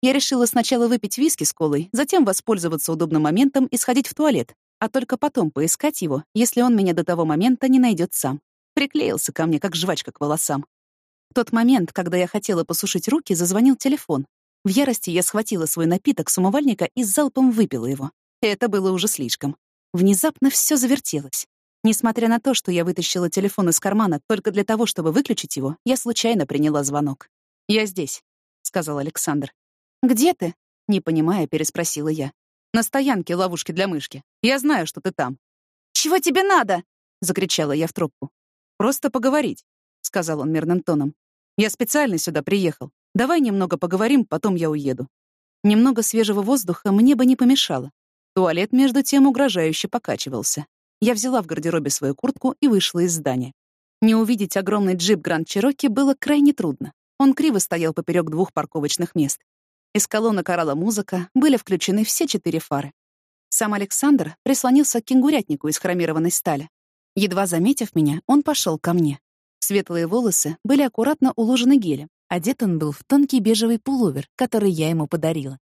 Я решила сначала выпить виски с колой, затем воспользоваться удобным моментом и сходить в туалет, а только потом поискать его, если он меня до того момента не найдет сам. Приклеился ко мне, как жвачка к волосам. В тот момент, когда я хотела посушить руки, зазвонил телефон. В ярости я схватила свой напиток с умывальника и залпом выпила его. Это было уже слишком. Внезапно все завертелось. Несмотря на то, что я вытащила телефон из кармана только для того, чтобы выключить его, я случайно приняла звонок. «Я здесь», — сказал Александр. «Где ты?» — не понимая, переспросила я. «На стоянке ловушки для мышки. Я знаю, что ты там». «Чего тебе надо?» — закричала я в трубку. «Просто поговорить», — сказал он мирным тоном. «Я специально сюда приехал. Давай немного поговорим, потом я уеду». Немного свежего воздуха мне бы не помешало. Туалет, между тем, угрожающе покачивался. Я взяла в гардеробе свою куртку и вышла из здания. Не увидеть огромный джип Гранд Чироки было крайне трудно. Он криво стоял поперек двух парковочных мест. Из колонок орала музыка, были включены все четыре фары. Сам Александр прислонился к кенгурятнику из хромированной стали. Едва заметив меня, он пошел ко мне. Светлые волосы были аккуратно уложены гелем. Одет он был в тонкий бежевый пуловер, который я ему подарила.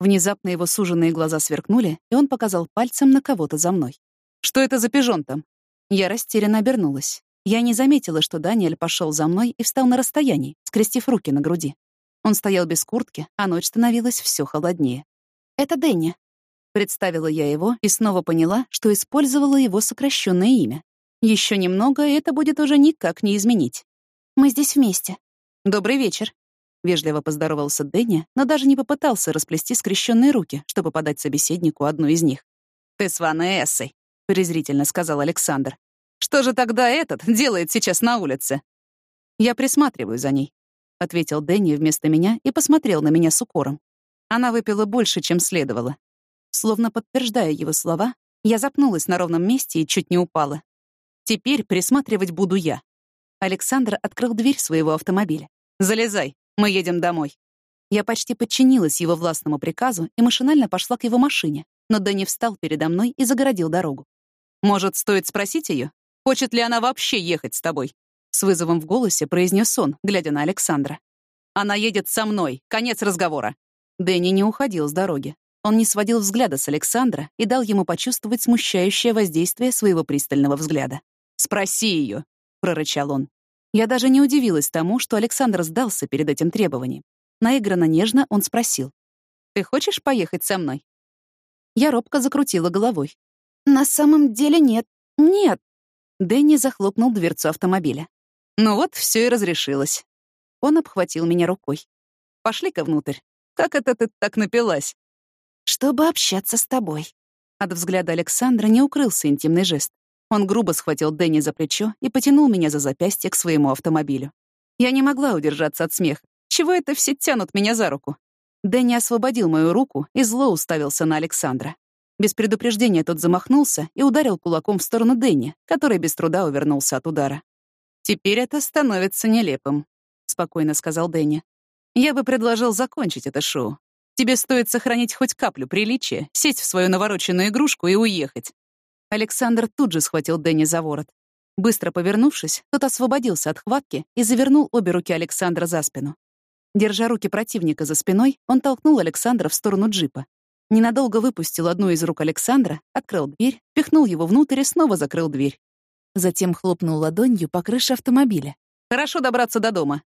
Внезапно его суженные глаза сверкнули, и он показал пальцем на кого-то за мной. «Что это за пижон там?» Я растерянно обернулась. Я не заметила, что Даниэль пошел за мной и встал на расстоянии, скрестив руки на груди. Он стоял без куртки, а ночь становилась все холоднее. «Это Дэнни», — представила я его и снова поняла, что использовала его сокращенное имя. Еще немного, и это будет уже никак не изменить. «Мы здесь вместе». «Добрый вечер», Вежливо поздоровался Дэнни, но даже не попытался расплести скрещенные руки, чтобы подать собеседнику одну из них. «Ты с Ванессой», презрительно сказал Александр. «Что же тогда этот делает сейчас на улице?» «Я присматриваю за ней», — ответил Дэнни вместо меня и посмотрел на меня с укором. Она выпила больше, чем следовало. Словно подтверждая его слова, я запнулась на ровном месте и чуть не упала. Теперь присматривать буду я. Александр открыл дверь своего автомобиля. «Залезай, мы едем домой». Я почти подчинилась его властному приказу и машинально пошла к его машине, но Дэнни встал передо мной и загородил дорогу. «Может, стоит спросить ее, хочет ли она вообще ехать с тобой?» С вызовом в голосе произнес он, глядя на Александра. «Она едет со мной. Конец разговора». Дэнни не уходил с дороги. Он не сводил взгляда с Александра и дал ему почувствовать смущающее воздействие своего пристального взгляда. «Спроси ее», — прорычал он. Я даже не удивилась тому, что Александр сдался перед этим требованием. Наигранно нежно он спросил. «Ты хочешь поехать со мной?» Я робко закрутила головой. «На самом деле нет. Нет». Дэнни захлопнул дверцу автомобиля. Ну вот, все и разрешилось. Он обхватил меня рукой. «Пошли-ка внутрь. Как это ты так напилась?» «Чтобы общаться с тобой». От взгляда Александра не укрылся интимный жест. Он грубо схватил Дэнни за плечо и потянул меня за запястье к своему автомобилю. Я не могла удержаться от смеха. Чего это все тянут меня за руку? Дэнни освободил мою руку и зло уставился на Александра. Без предупреждения тот замахнулся и ударил кулаком в сторону Дэнни, который без труда увернулся от удара. «Теперь это становится нелепым», — спокойно сказал Дэнни. «Я бы предложил закончить это шоу. Тебе стоит сохранить хоть каплю приличия, сесть в свою навороченную игрушку и уехать. Александр тут же схватил Дэнни за ворот. Быстро повернувшись, тот освободился от хватки и завернул обе руки Александра за спину. Держа руки противника за спиной, он толкнул Александра в сторону джипа. Ненадолго выпустил одну из рук Александра, открыл дверь, пихнул его внутрь и снова закрыл дверь. Затем хлопнул ладонью по крыше автомобиля. «Хорошо добраться до дома».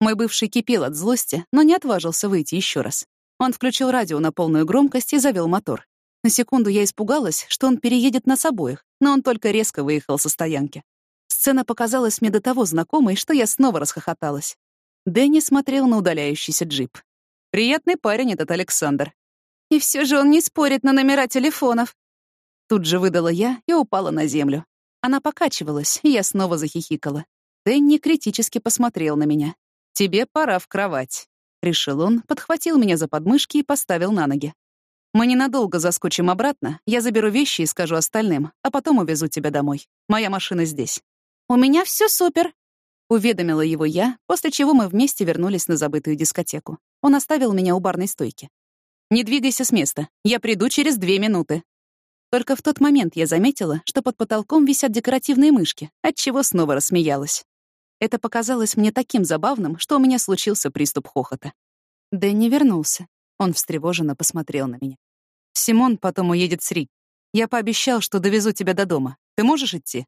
Мой бывший кипел от злости, но не отважился выйти еще раз. Он включил радио на полную громкость и завел мотор. На секунду я испугалась, что он переедет нас обоих, но он только резко выехал со стоянки. Сцена показалась мне до того знакомой, что я снова расхохоталась. Дэнни смотрел на удаляющийся джип. Приятный парень этот Александр. И все же он не спорит на номера телефонов. Тут же выдала я и упала на землю. Она покачивалась, и я снова захихикала. Дэнни критически посмотрел на меня. «Тебе пора в кровать», — решил он, подхватил меня за подмышки и поставил на ноги. Мы ненадолго заскочим обратно, я заберу вещи и скажу остальным, а потом увезу тебя домой. Моя машина здесь». «У меня все супер», — уведомила его я, после чего мы вместе вернулись на забытую дискотеку. Он оставил меня у барной стойки. «Не двигайся с места, я приду через две минуты». Только в тот момент я заметила, что под потолком висят декоративные мышки, отчего снова рассмеялась. Это показалось мне таким забавным, что у меня случился приступ хохота. Дэнни вернулся. Он встревоженно посмотрел на меня. «Симон потом уедет с Рик. Я пообещал, что довезу тебя до дома. Ты можешь идти?»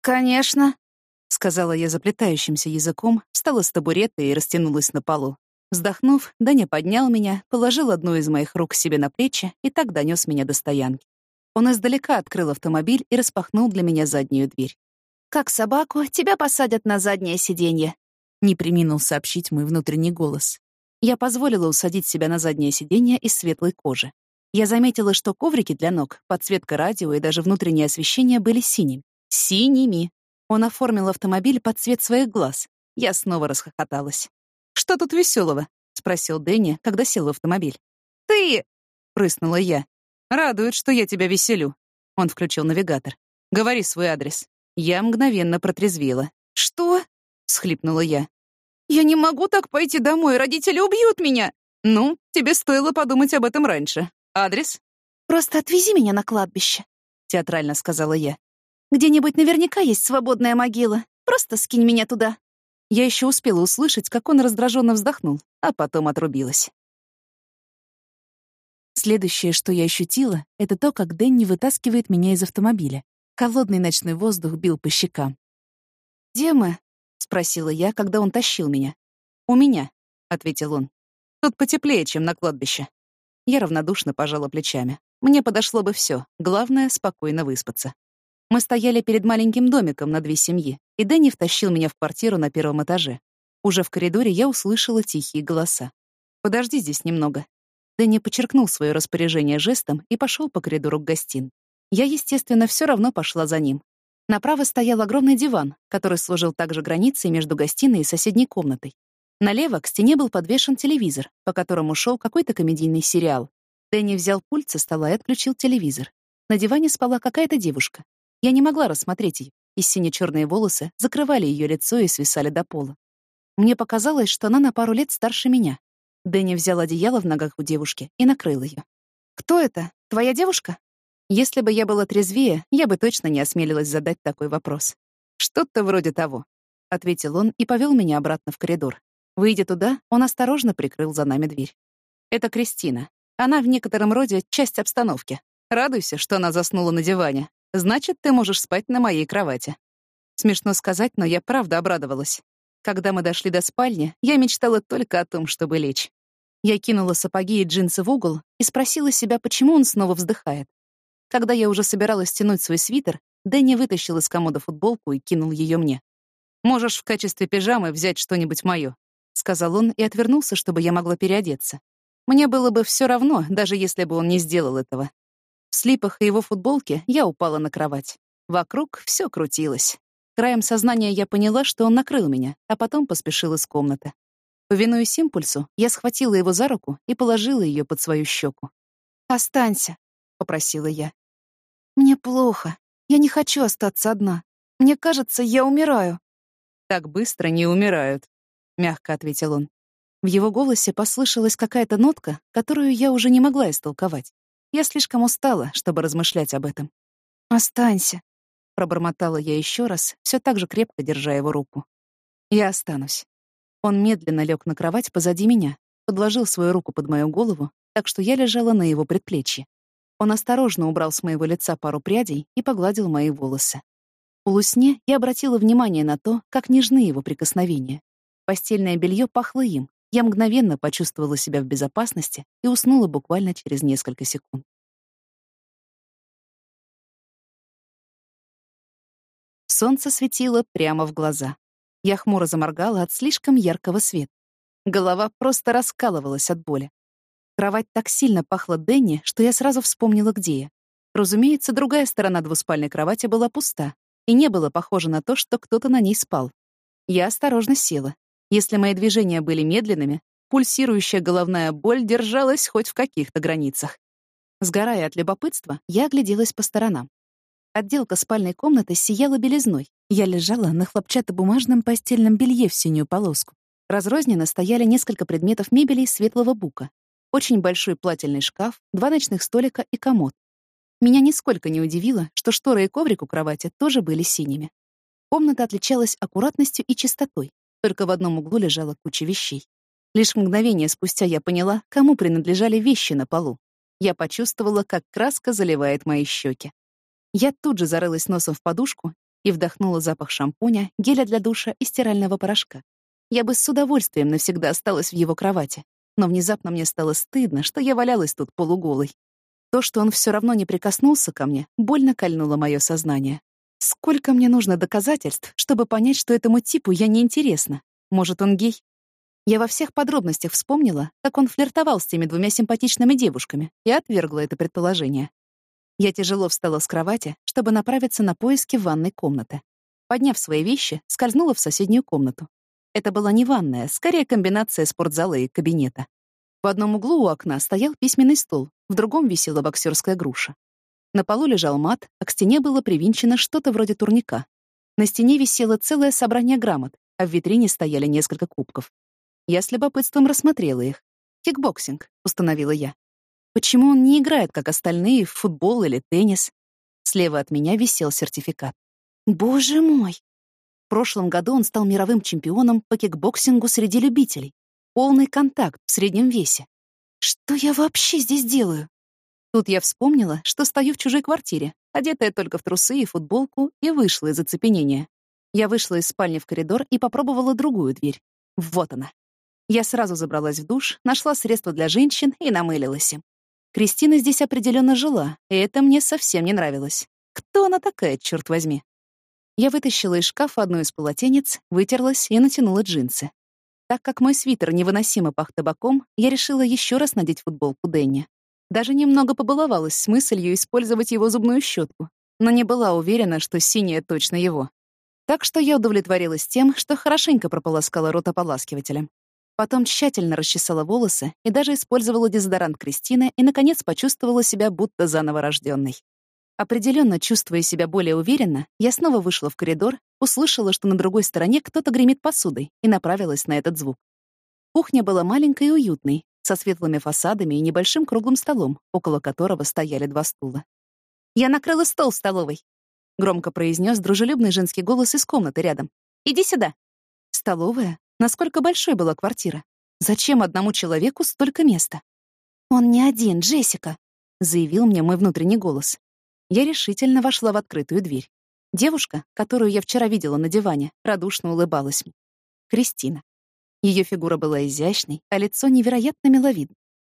«Конечно», — сказала я заплетающимся языком, встала с табурета и растянулась на полу. Вздохнув, Даня поднял меня, положил одну из моих рук себе на плечи и так донес меня до стоянки. Он издалека открыл автомобиль и распахнул для меня заднюю дверь. «Как собаку, тебя посадят на заднее сиденье», — не приминул сообщить мой внутренний голос. Я позволила усадить себя на заднее сиденье из светлой кожи. Я заметила, что коврики для ног, подсветка радио и даже внутреннее освещение были синими. Синими! Он оформил автомобиль под цвет своих глаз. Я снова расхохоталась. «Что тут веселого? спросил Дэнни, когда сел в автомобиль. «Ты!» — прыснула я. «Радует, что я тебя веселю». Он включил навигатор. «Говори свой адрес». Я мгновенно протрезвела. «Что?» — схлипнула я. «Я не могу так пойти домой, родители убьют меня!» «Ну, тебе стоило подумать об этом раньше. Адрес?» «Просто отвези меня на кладбище», — театрально сказала я. «Где-нибудь наверняка есть свободная могила. Просто скинь меня туда». Я еще успела услышать, как он раздраженно вздохнул, а потом отрубилась. Следующее, что я ощутила, это то, как Дэнни вытаскивает меня из автомобиля. Холодный ночной воздух бил по щекам. «Где мы?» — спросила я, когда он тащил меня. «У меня», — ответил он. «Тут потеплее, чем на кладбище». Я равнодушно пожала плечами. Мне подошло бы все. Главное — спокойно выспаться. Мы стояли перед маленьким домиком на две семьи, и Дэнни втащил меня в квартиру на первом этаже. Уже в коридоре я услышала тихие голоса. «Подожди здесь немного». Дэнни подчеркнул свое распоряжение жестом и пошел по коридору к гостиной. Я, естественно, все равно пошла за ним. Направо стоял огромный диван, который служил также границей между гостиной и соседней комнатой. Налево к стене был подвешен телевизор, по которому шел какой-то комедийный сериал. Дэнни взял пульт со стола и отключил телевизор. На диване спала какая-то девушка. Я не могла рассмотреть ее, и сине-черные волосы закрывали ее лицо и свисали до пола. Мне показалось, что она на пару лет старше меня. Дэнни взял одеяло в ногах у девушки и накрыл ее. «Кто это? Твоя девушка?» Если бы я была трезвее, я бы точно не осмелилась задать такой вопрос. «Что-то вроде того», — ответил он и повел меня обратно в коридор. Выйдя туда, он осторожно прикрыл за нами дверь. «Это Кристина. Она в некотором роде часть обстановки. Радуйся, что она заснула на диване. Значит, ты можешь спать на моей кровати». Смешно сказать, но я правда обрадовалась. Когда мы дошли до спальни, я мечтала только о том, чтобы лечь. Я кинула сапоги и джинсы в угол и спросила себя, почему он снова вздыхает. Когда я уже собиралась стянуть свой свитер, Дэнни вытащил из комода футболку и кинул ее мне. «Можешь в качестве пижамы взять что-нибудь моё», — сказал он и отвернулся, чтобы я могла переодеться. Мне было бы все равно, даже если бы он не сделал этого. В слипах и его футболке я упала на кровать. Вокруг все крутилось. Краем сознания я поняла, что он накрыл меня, а потом поспешил из комнаты. Повинуясь импульсу, я схватила его за руку и положила ее под свою щеку. «Останься», — попросила я. «Мне плохо. Я не хочу остаться одна. Мне кажется, я умираю». «Так быстро не умирают», — мягко ответил он. В его голосе послышалась какая-то нотка, которую я уже не могла истолковать. Я слишком устала, чтобы размышлять об этом. «Останься», — пробормотала я еще раз, все так же крепко держа его руку. «Я останусь». Он медленно лег на кровать позади меня, подложил свою руку под мою голову, так что я лежала на его предплечье. Он осторожно убрал с моего лица пару прядей и погладил мои волосы. В полусне я обратила внимание на то, как нежны его прикосновения. Постельное белье пахло им. Я мгновенно почувствовала себя в безопасности и уснула буквально через несколько секунд. Солнце светило прямо в глаза. Я хмуро заморгала от слишком яркого света. Голова просто раскалывалась от боли. Кровать так сильно пахла Дэнни, что я сразу вспомнила, где я. Разумеется, другая сторона двуспальной кровати была пуста, и не было похоже на то, что кто-то на ней спал. Я осторожно села. Если мои движения были медленными, пульсирующая головная боль держалась хоть в каких-то границах. Сгорая от любопытства, я огляделась по сторонам. Отделка спальной комнаты сияла белизной. Я лежала на хлопчатобумажном постельном белье в синюю полоску. Разрозненно стояли несколько предметов мебели светлого бука, очень большой плательный шкаф, два ночных столика и комод. Меня нисколько не удивило, что шторы и коврик у кровати тоже были синими. Комната отличалась аккуратностью и чистотой, только в одном углу лежала куча вещей. Лишь мгновение спустя я поняла, кому принадлежали вещи на полу. Я почувствовала, как краска заливает мои щеки. Я тут же зарылась носом в подушку и вдохнула запах шампуня, геля для душа и стирального порошка. Я бы с удовольствием навсегда осталась в его кровати, но внезапно мне стало стыдно, что я валялась тут полуголой. То, что он все равно не прикоснулся ко мне, больно кольнуло мое сознание. Сколько мне нужно доказательств, чтобы понять, что этому типу я неинтересна? Может, он гей? Я во всех подробностях вспомнила, как он флиртовал с теми двумя симпатичными девушками, и отвергла это предположение. Я тяжело встала с кровати, чтобы направиться на поиски ванной комнаты. Подняв свои вещи, скользнула в соседнюю комнату. Это была не ванная, скорее комбинация спортзала и кабинета. В одном углу у окна стоял письменный стол, в другом висела боксерская груша. На полу лежал мат, а к стене было привинчено что-то вроде турника. На стене висело целое собрание грамот, а в витрине стояли несколько кубков. Я с любопытством рассмотрела их. «Кикбоксинг», — установила я. Почему он не играет, как остальные, в футбол или теннис? Слева от меня висел сертификат. Боже мой! В прошлом году он стал мировым чемпионом по кикбоксингу среди любителей. Полный контакт в среднем весе. Что я вообще здесь делаю? Тут я вспомнила, что стою в чужой квартире, одетая только в трусы и футболку, и вышла из оцепенения. Я вышла из спальни в коридор и попробовала другую дверь. Вот она. Я сразу забралась в душ, нашла средства для женщин и намылилась им. Кристина здесь определенно жила, и это мне совсем не нравилось. Кто она такая, черт возьми? Я вытащила из шкафа одно из полотенец, вытерлась и натянула джинсы. Так как мой свитер невыносимо пах табаком, я решила еще раз надеть футболку Дэнни. Даже немного побаловалась с мыслью использовать его зубную щетку, но не была уверена, что синяя точно его. Так что я удовлетворилась тем, что хорошенько прополоскала рот ополаскивателем. Потом тщательно расчесала волосы и даже использовала дезодорант Кристины и, наконец, почувствовала себя будто заново рожденной. Определенно чувствуя себя более уверенно, я снова вышла в коридор, услышала, что на другой стороне кто-то гремит посудой, и направилась на этот звук. Кухня была маленькой и уютной, со светлыми фасадами и небольшим круглым столом, около которого стояли два стула. «Я накрыла стол в столовой», — громко произнес дружелюбный женский голос из комнаты рядом. «Иди сюда». «Столовая? Насколько большой была квартира? Зачем одному человеку столько места?» «Он не один, Джессика», — заявил мне мой внутренний голос. Я решительно вошла в открытую дверь. Девушка, которую я вчера видела на диване, радушно улыбалась мне. Кристина. Ее фигура была изящной, а лицо невероятно миловидно.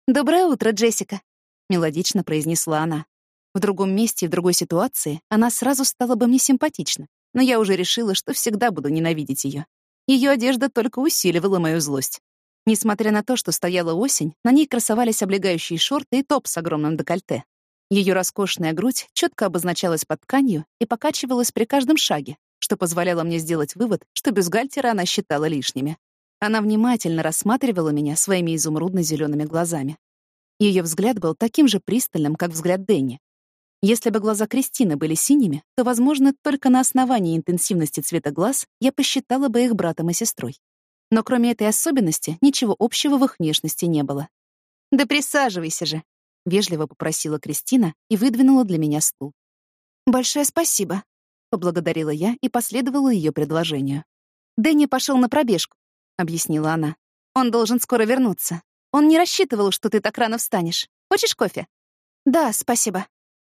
«Доброе утро, Джессика», — мелодично произнесла она. В другом месте и в другой ситуации она сразу стала бы мне симпатична, но я уже решила, что всегда буду ненавидеть ее. Ее одежда только усиливала мою злость. Несмотря на то, что стояла осень, на ней красовались облегающие шорты и топ с огромным декольте. Ее роскошная грудь четко обозначалась под тканью и покачивалась при каждом шаге, что позволяло мне сделать вывод, что бюстгальтера она считала лишними. Она внимательно рассматривала меня своими изумрудно зелеными глазами. Ее взгляд был таким же пристальным, как взгляд Дэнни. Если бы глаза Кристины были синими, то, возможно, только на основании интенсивности цвета глаз я посчитала бы их братом и сестрой. Но кроме этой особенности, ничего общего в их внешности не было. «Да присаживайся же», — вежливо попросила Кристина и выдвинула для меня стул. «Большое спасибо», — поблагодарила я и последовала ее предложению. Дэнни пошел на пробежку. — объяснила она. «Он должен скоро вернуться. Он не рассчитывал, что ты так рано встанешь. Хочешь кофе?» «Да, спасибо».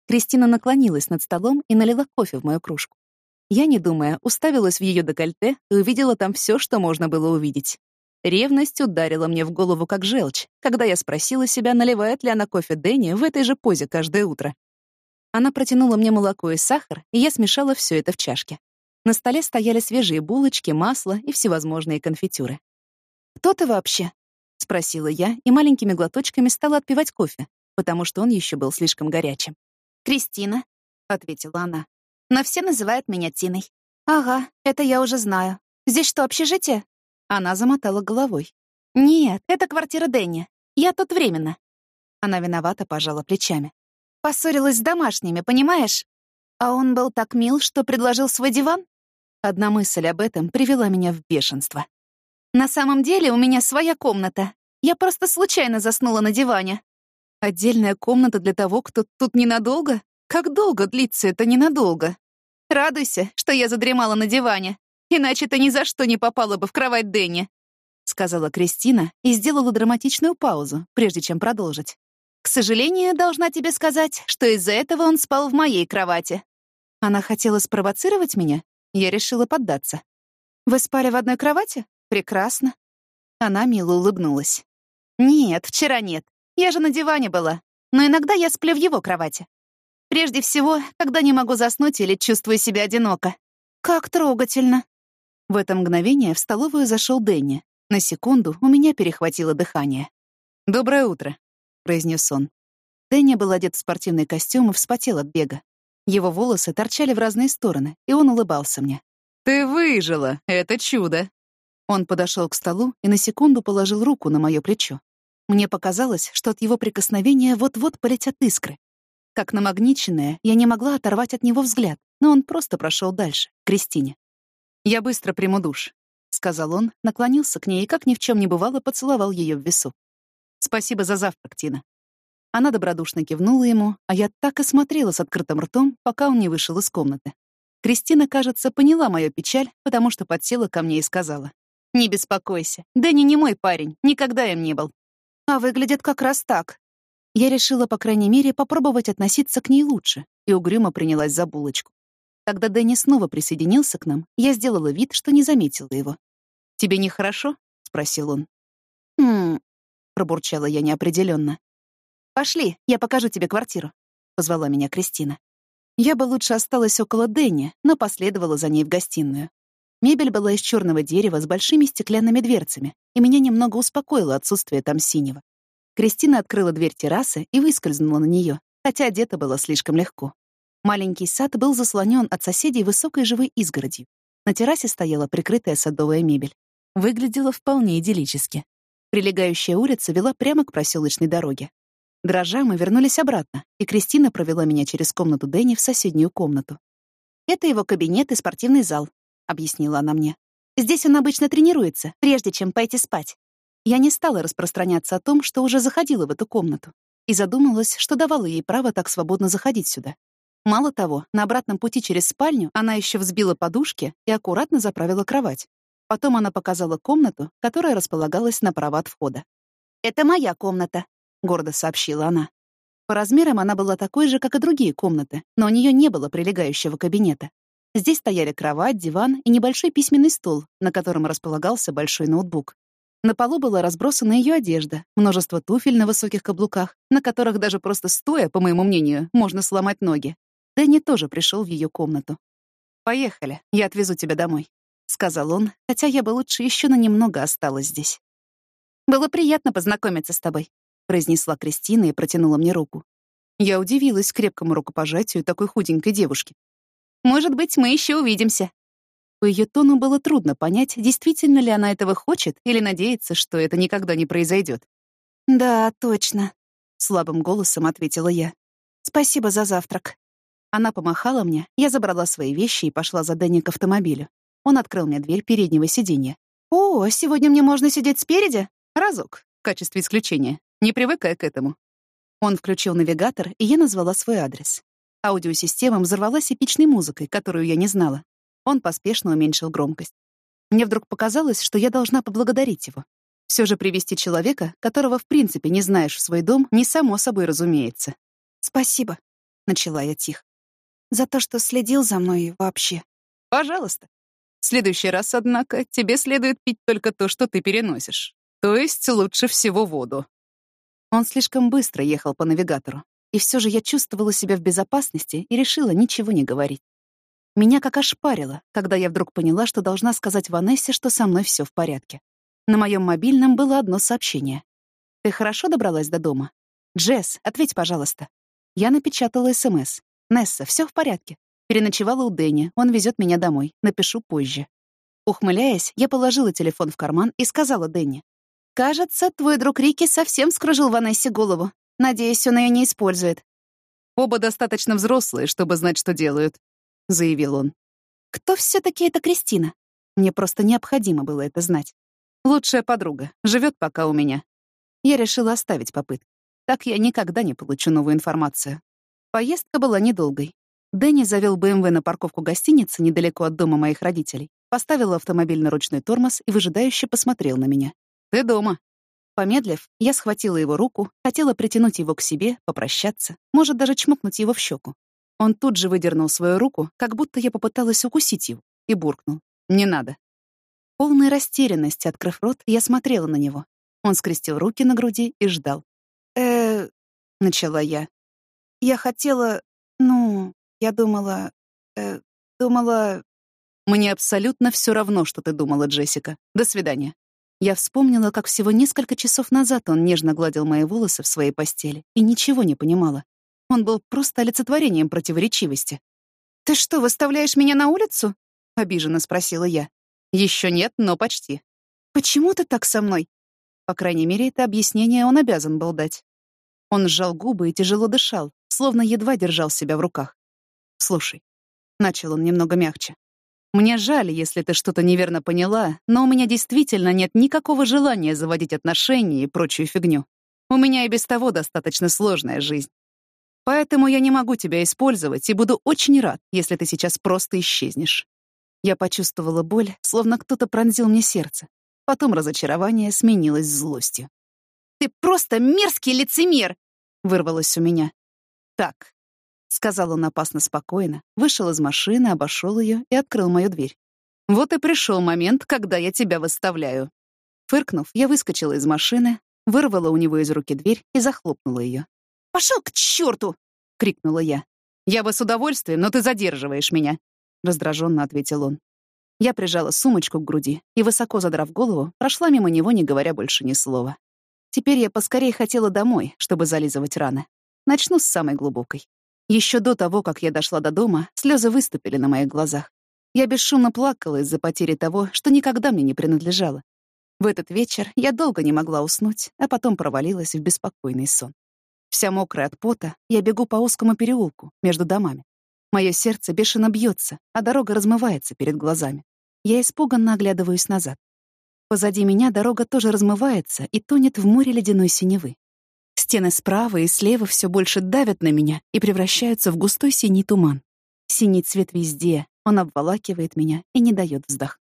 Кристина наклонилась над столом и налила кофе в мою кружку. Я, не думая, уставилась в ее декольте и увидела там все, что можно было увидеть. Ревность ударила мне в голову как желчь, когда я спросила себя, наливает ли она кофе Дэнни в этой же позе каждое утро. Она протянула мне молоко и сахар, и я смешала все это в чашке. На столе стояли свежие булочки, масло и всевозможные конфитюры. «Кто ты вообще?» — спросила я, и маленькими глоточками стала отпивать кофе, потому что он еще был слишком горячим. «Кристина», — ответила она. «Но все называют меня Тиной». «Ага, это я уже знаю. Здесь что, общежитие?» Она замотала головой. «Нет, это квартира Дэнни. Я тут временно». Она виновата пожала плечами. «Поссорилась с домашними, понимаешь? А он был так мил, что предложил свой диван? Одна мысль об этом привела меня в бешенство. На самом деле у меня своя комната. Я просто случайно заснула на диване. Отдельная комната для того, кто тут ненадолго? Как долго длится это ненадолго? Радуйся, что я задремала на диване. Иначе ты ни за что не попала бы в кровать Дэнни. Сказала Кристина и сделала драматичную паузу, прежде чем продолжить. К сожалению, должна тебе сказать, что из-за этого он спал в моей кровати. Она хотела спровоцировать меня? Я решила поддаться. «Вы спали в одной кровати? Прекрасно». Она мило улыбнулась. «Нет, вчера нет. Я же на диване была. Но иногда я сплю в его кровати. Прежде всего, когда не могу заснуть или чувствую себя одиноко. Как трогательно». В это мгновение в столовую зашел Дэнни. На секунду у меня перехватило дыхание. «Доброе утро», — произнес он. Дэнни был одет в спортивный костюм и вспотел от бега. Его волосы торчали в разные стороны, и он улыбался мне. «Ты выжила! Это чудо!» Он подошел к столу и на секунду положил руку на мое плечо. Мне показалось, что от его прикосновения вот-вот полетят искры. Как намагниченная, я не могла оторвать от него взгляд, но он просто прошел дальше, к Кристине. «Я быстро приму душ», — сказал он, наклонился к ней и, как ни в чем не бывало, поцеловал ее в вису. «Спасибо за завтрак, Тина. Она добродушно кивнула ему, а я так и смотрела с открытым ртом, пока он не вышел из комнаты. Кристина, кажется, поняла мою печаль, потому что подсела ко мне и сказала. «Не беспокойся, Дэнни не мой парень, никогда им не был». А выглядит как раз так. Я решила, по крайней мере, попробовать относиться к ней лучше, и угрюмо принялась за булочку. Когда Дэнни снова присоединился к нам, я сделала вид, что не заметила его. «Тебе нехорошо?» — спросил он. «Хм...» — пробурчала я неопределенно. «Пошли, я покажу тебе квартиру», — позвала меня Кристина. Я бы лучше осталась около Дэнни, но последовала за ней в гостиную. Мебель была из черного дерева с большими стеклянными дверцами, и меня немного успокоило отсутствие там синего. Кристина открыла дверь террасы и выскользнула на нее, хотя одета было слишком легко. Маленький сад был заслонен от соседей высокой живой изгородью. На террасе стояла прикрытая садовая мебель. Выглядело вполне идиллически. Прилегающая улица вела прямо к проселочной дороге. Дрожа мы вернулись обратно, и Кристина провела меня через комнату Дэнни в соседнюю комнату. «Это его кабинет и спортивный зал», — объяснила она мне. «Здесь он обычно тренируется, прежде чем пойти спать». Я не стала распространяться о том, что уже заходила в эту комнату, и задумалась, что давала ей право так свободно заходить сюда. Мало того, на обратном пути через спальню она еще взбила подушки и аккуратно заправила кровать. Потом она показала комнату, которая располагалась направо от входа. «Это моя комната», — гордо сообщила она. По размерам она была такой же, как и другие комнаты, но у нее не было прилегающего кабинета. Здесь стояли кровать, диван и небольшой письменный стол, на котором располагался большой ноутбук. На полу была разбросана ее одежда, множество туфель на высоких каблуках, на которых даже просто стоя, по моему мнению, можно сломать ноги. Дэнни тоже пришел в ее комнату. «Поехали, я отвезу тебя домой», — сказал он, хотя я бы лучше еще на немного осталась здесь. «Было приятно познакомиться с тобой», — произнесла Кристина и протянула мне руку. Я удивилась крепкому рукопожатию такой худенькой девушки. «Может быть, мы еще увидимся». По ее тону было трудно понять, действительно ли она этого хочет или надеется, что это никогда не произойдет. «Да, точно», — слабым голосом ответила я. «Спасибо за завтрак». Она помахала мне, я забрала свои вещи и пошла за Дэнни к автомобилю. Он открыл мне дверь переднего сиденья. «О, сегодня мне можно сидеть спереди?» «Разок, в качестве исключения, не привыкая к этому». Он включил навигатор, и я назвала свой адрес. Аудиосистема взорвалась эпичной музыкой, которую я не знала. Он поспешно уменьшил громкость. Мне вдруг показалось, что я должна поблагодарить его. Все же привести человека, которого в принципе не знаешь в свой дом, не само собой разумеется. «Спасибо», — начала я тихо за то, что следил за мной вообще. Пожалуйста. В следующий раз, однако, тебе следует пить только то, что ты переносишь. То есть лучше всего воду. Он слишком быстро ехал по навигатору. И все же я чувствовала себя в безопасности и решила ничего не говорить. Меня как ошпарило, когда я вдруг поняла, что должна сказать Ванессе, что со мной все в порядке. На моем мобильном было одно сообщение. «Ты хорошо добралась до дома?» «Джесс, ответь, пожалуйста». Я напечатала СМС. «Несса, все в порядке. Переночевала у Дэнни, он везет меня домой. Напишу позже». Ухмыляясь, я положила телефон в карман и сказала Дэнни. «Кажется, твой друг Рики совсем скружил Ванессе голову. Надеюсь, он ее не использует». «Оба достаточно взрослые, чтобы знать, что делают», — заявил он. «Кто все таки эта Кристина? Мне просто необходимо было это знать. Лучшая подруга, живет пока у меня. Я решила оставить попытки. Так я никогда не получу новую информацию. Поездка была недолгой. Дэнни завел БМВ на парковку гостиницы недалеко от дома моих родителей, поставил автомобиль на ручной тормоз и выжидающе посмотрел на меня. «Ты дома». Помедлив, я схватила его руку, хотела притянуть его к себе, попрощаться, может, даже чмокнуть его в щеку. Он тут же выдернул свою руку, как будто я попыталась укусить его, и буркнул. «Не надо». Полной растерянности, открыв рот, я смотрела на него. Он скрестил руки на груди и ждал. э начала я. Я хотела... Ну, я думала... Э, думала... Мне абсолютно все равно, что ты думала, Джессика. До свидания. Я вспомнила, как всего несколько часов назад он нежно гладил мои волосы в своей постели и ничего не понимала. Он был просто олицетворением противоречивости. «Ты что, выставляешь меня на улицу?» — обиженно спросила я. Еще нет, но почти. «Почему ты так со мной?» По крайней мере, это объяснение он обязан был дать. Он сжал губы и тяжело дышал, словно едва держал себя в руках. «Слушай», — начал он немного мягче, «мне жаль, если ты что-то неверно поняла, но у меня действительно нет никакого желания заводить отношения и прочую фигню. У меня и без того достаточно сложная жизнь. Поэтому я не могу тебя использовать и буду очень рад, если ты сейчас просто исчезнешь». Я почувствовала боль, словно кто-то пронзил мне сердце. Потом разочарование сменилось злостью. «Ты просто мерзкий лицемер!» — вырвалось у меня. «Так», — сказал он опасно спокойно, вышел из машины, обошел ее и открыл мою дверь. «Вот и пришел момент, когда я тебя выставляю». Фыркнув, я выскочила из машины, вырвала у него из руки дверь и захлопнула ее. «Пошел к черту!» — крикнула я. «Я бы с удовольствием, но ты задерживаешь меня», — раздраженно ответил он. Я прижала сумочку к груди и, высоко задрав голову, прошла мимо него, не говоря больше ни слова. Теперь я поскорее хотела домой, чтобы зализывать раны. Начну с самой глубокой. Еще до того, как я дошла до дома, слезы выступили на моих глазах. Я бесшумно плакала из-за потери того, что никогда мне не принадлежало. В этот вечер я долго не могла уснуть, а потом провалилась в беспокойный сон. Вся мокрая от пота, я бегу по узкому переулку между домами. Мое сердце бешено бьется, а дорога размывается перед глазами. Я испуганно оглядываюсь назад. Позади меня дорога тоже размывается и тонет в море ледяной синевы. Стены справа и слева все больше давят на меня и превращаются в густой синий туман. Синий цвет везде, он обволакивает меня и не дает вздохнуть.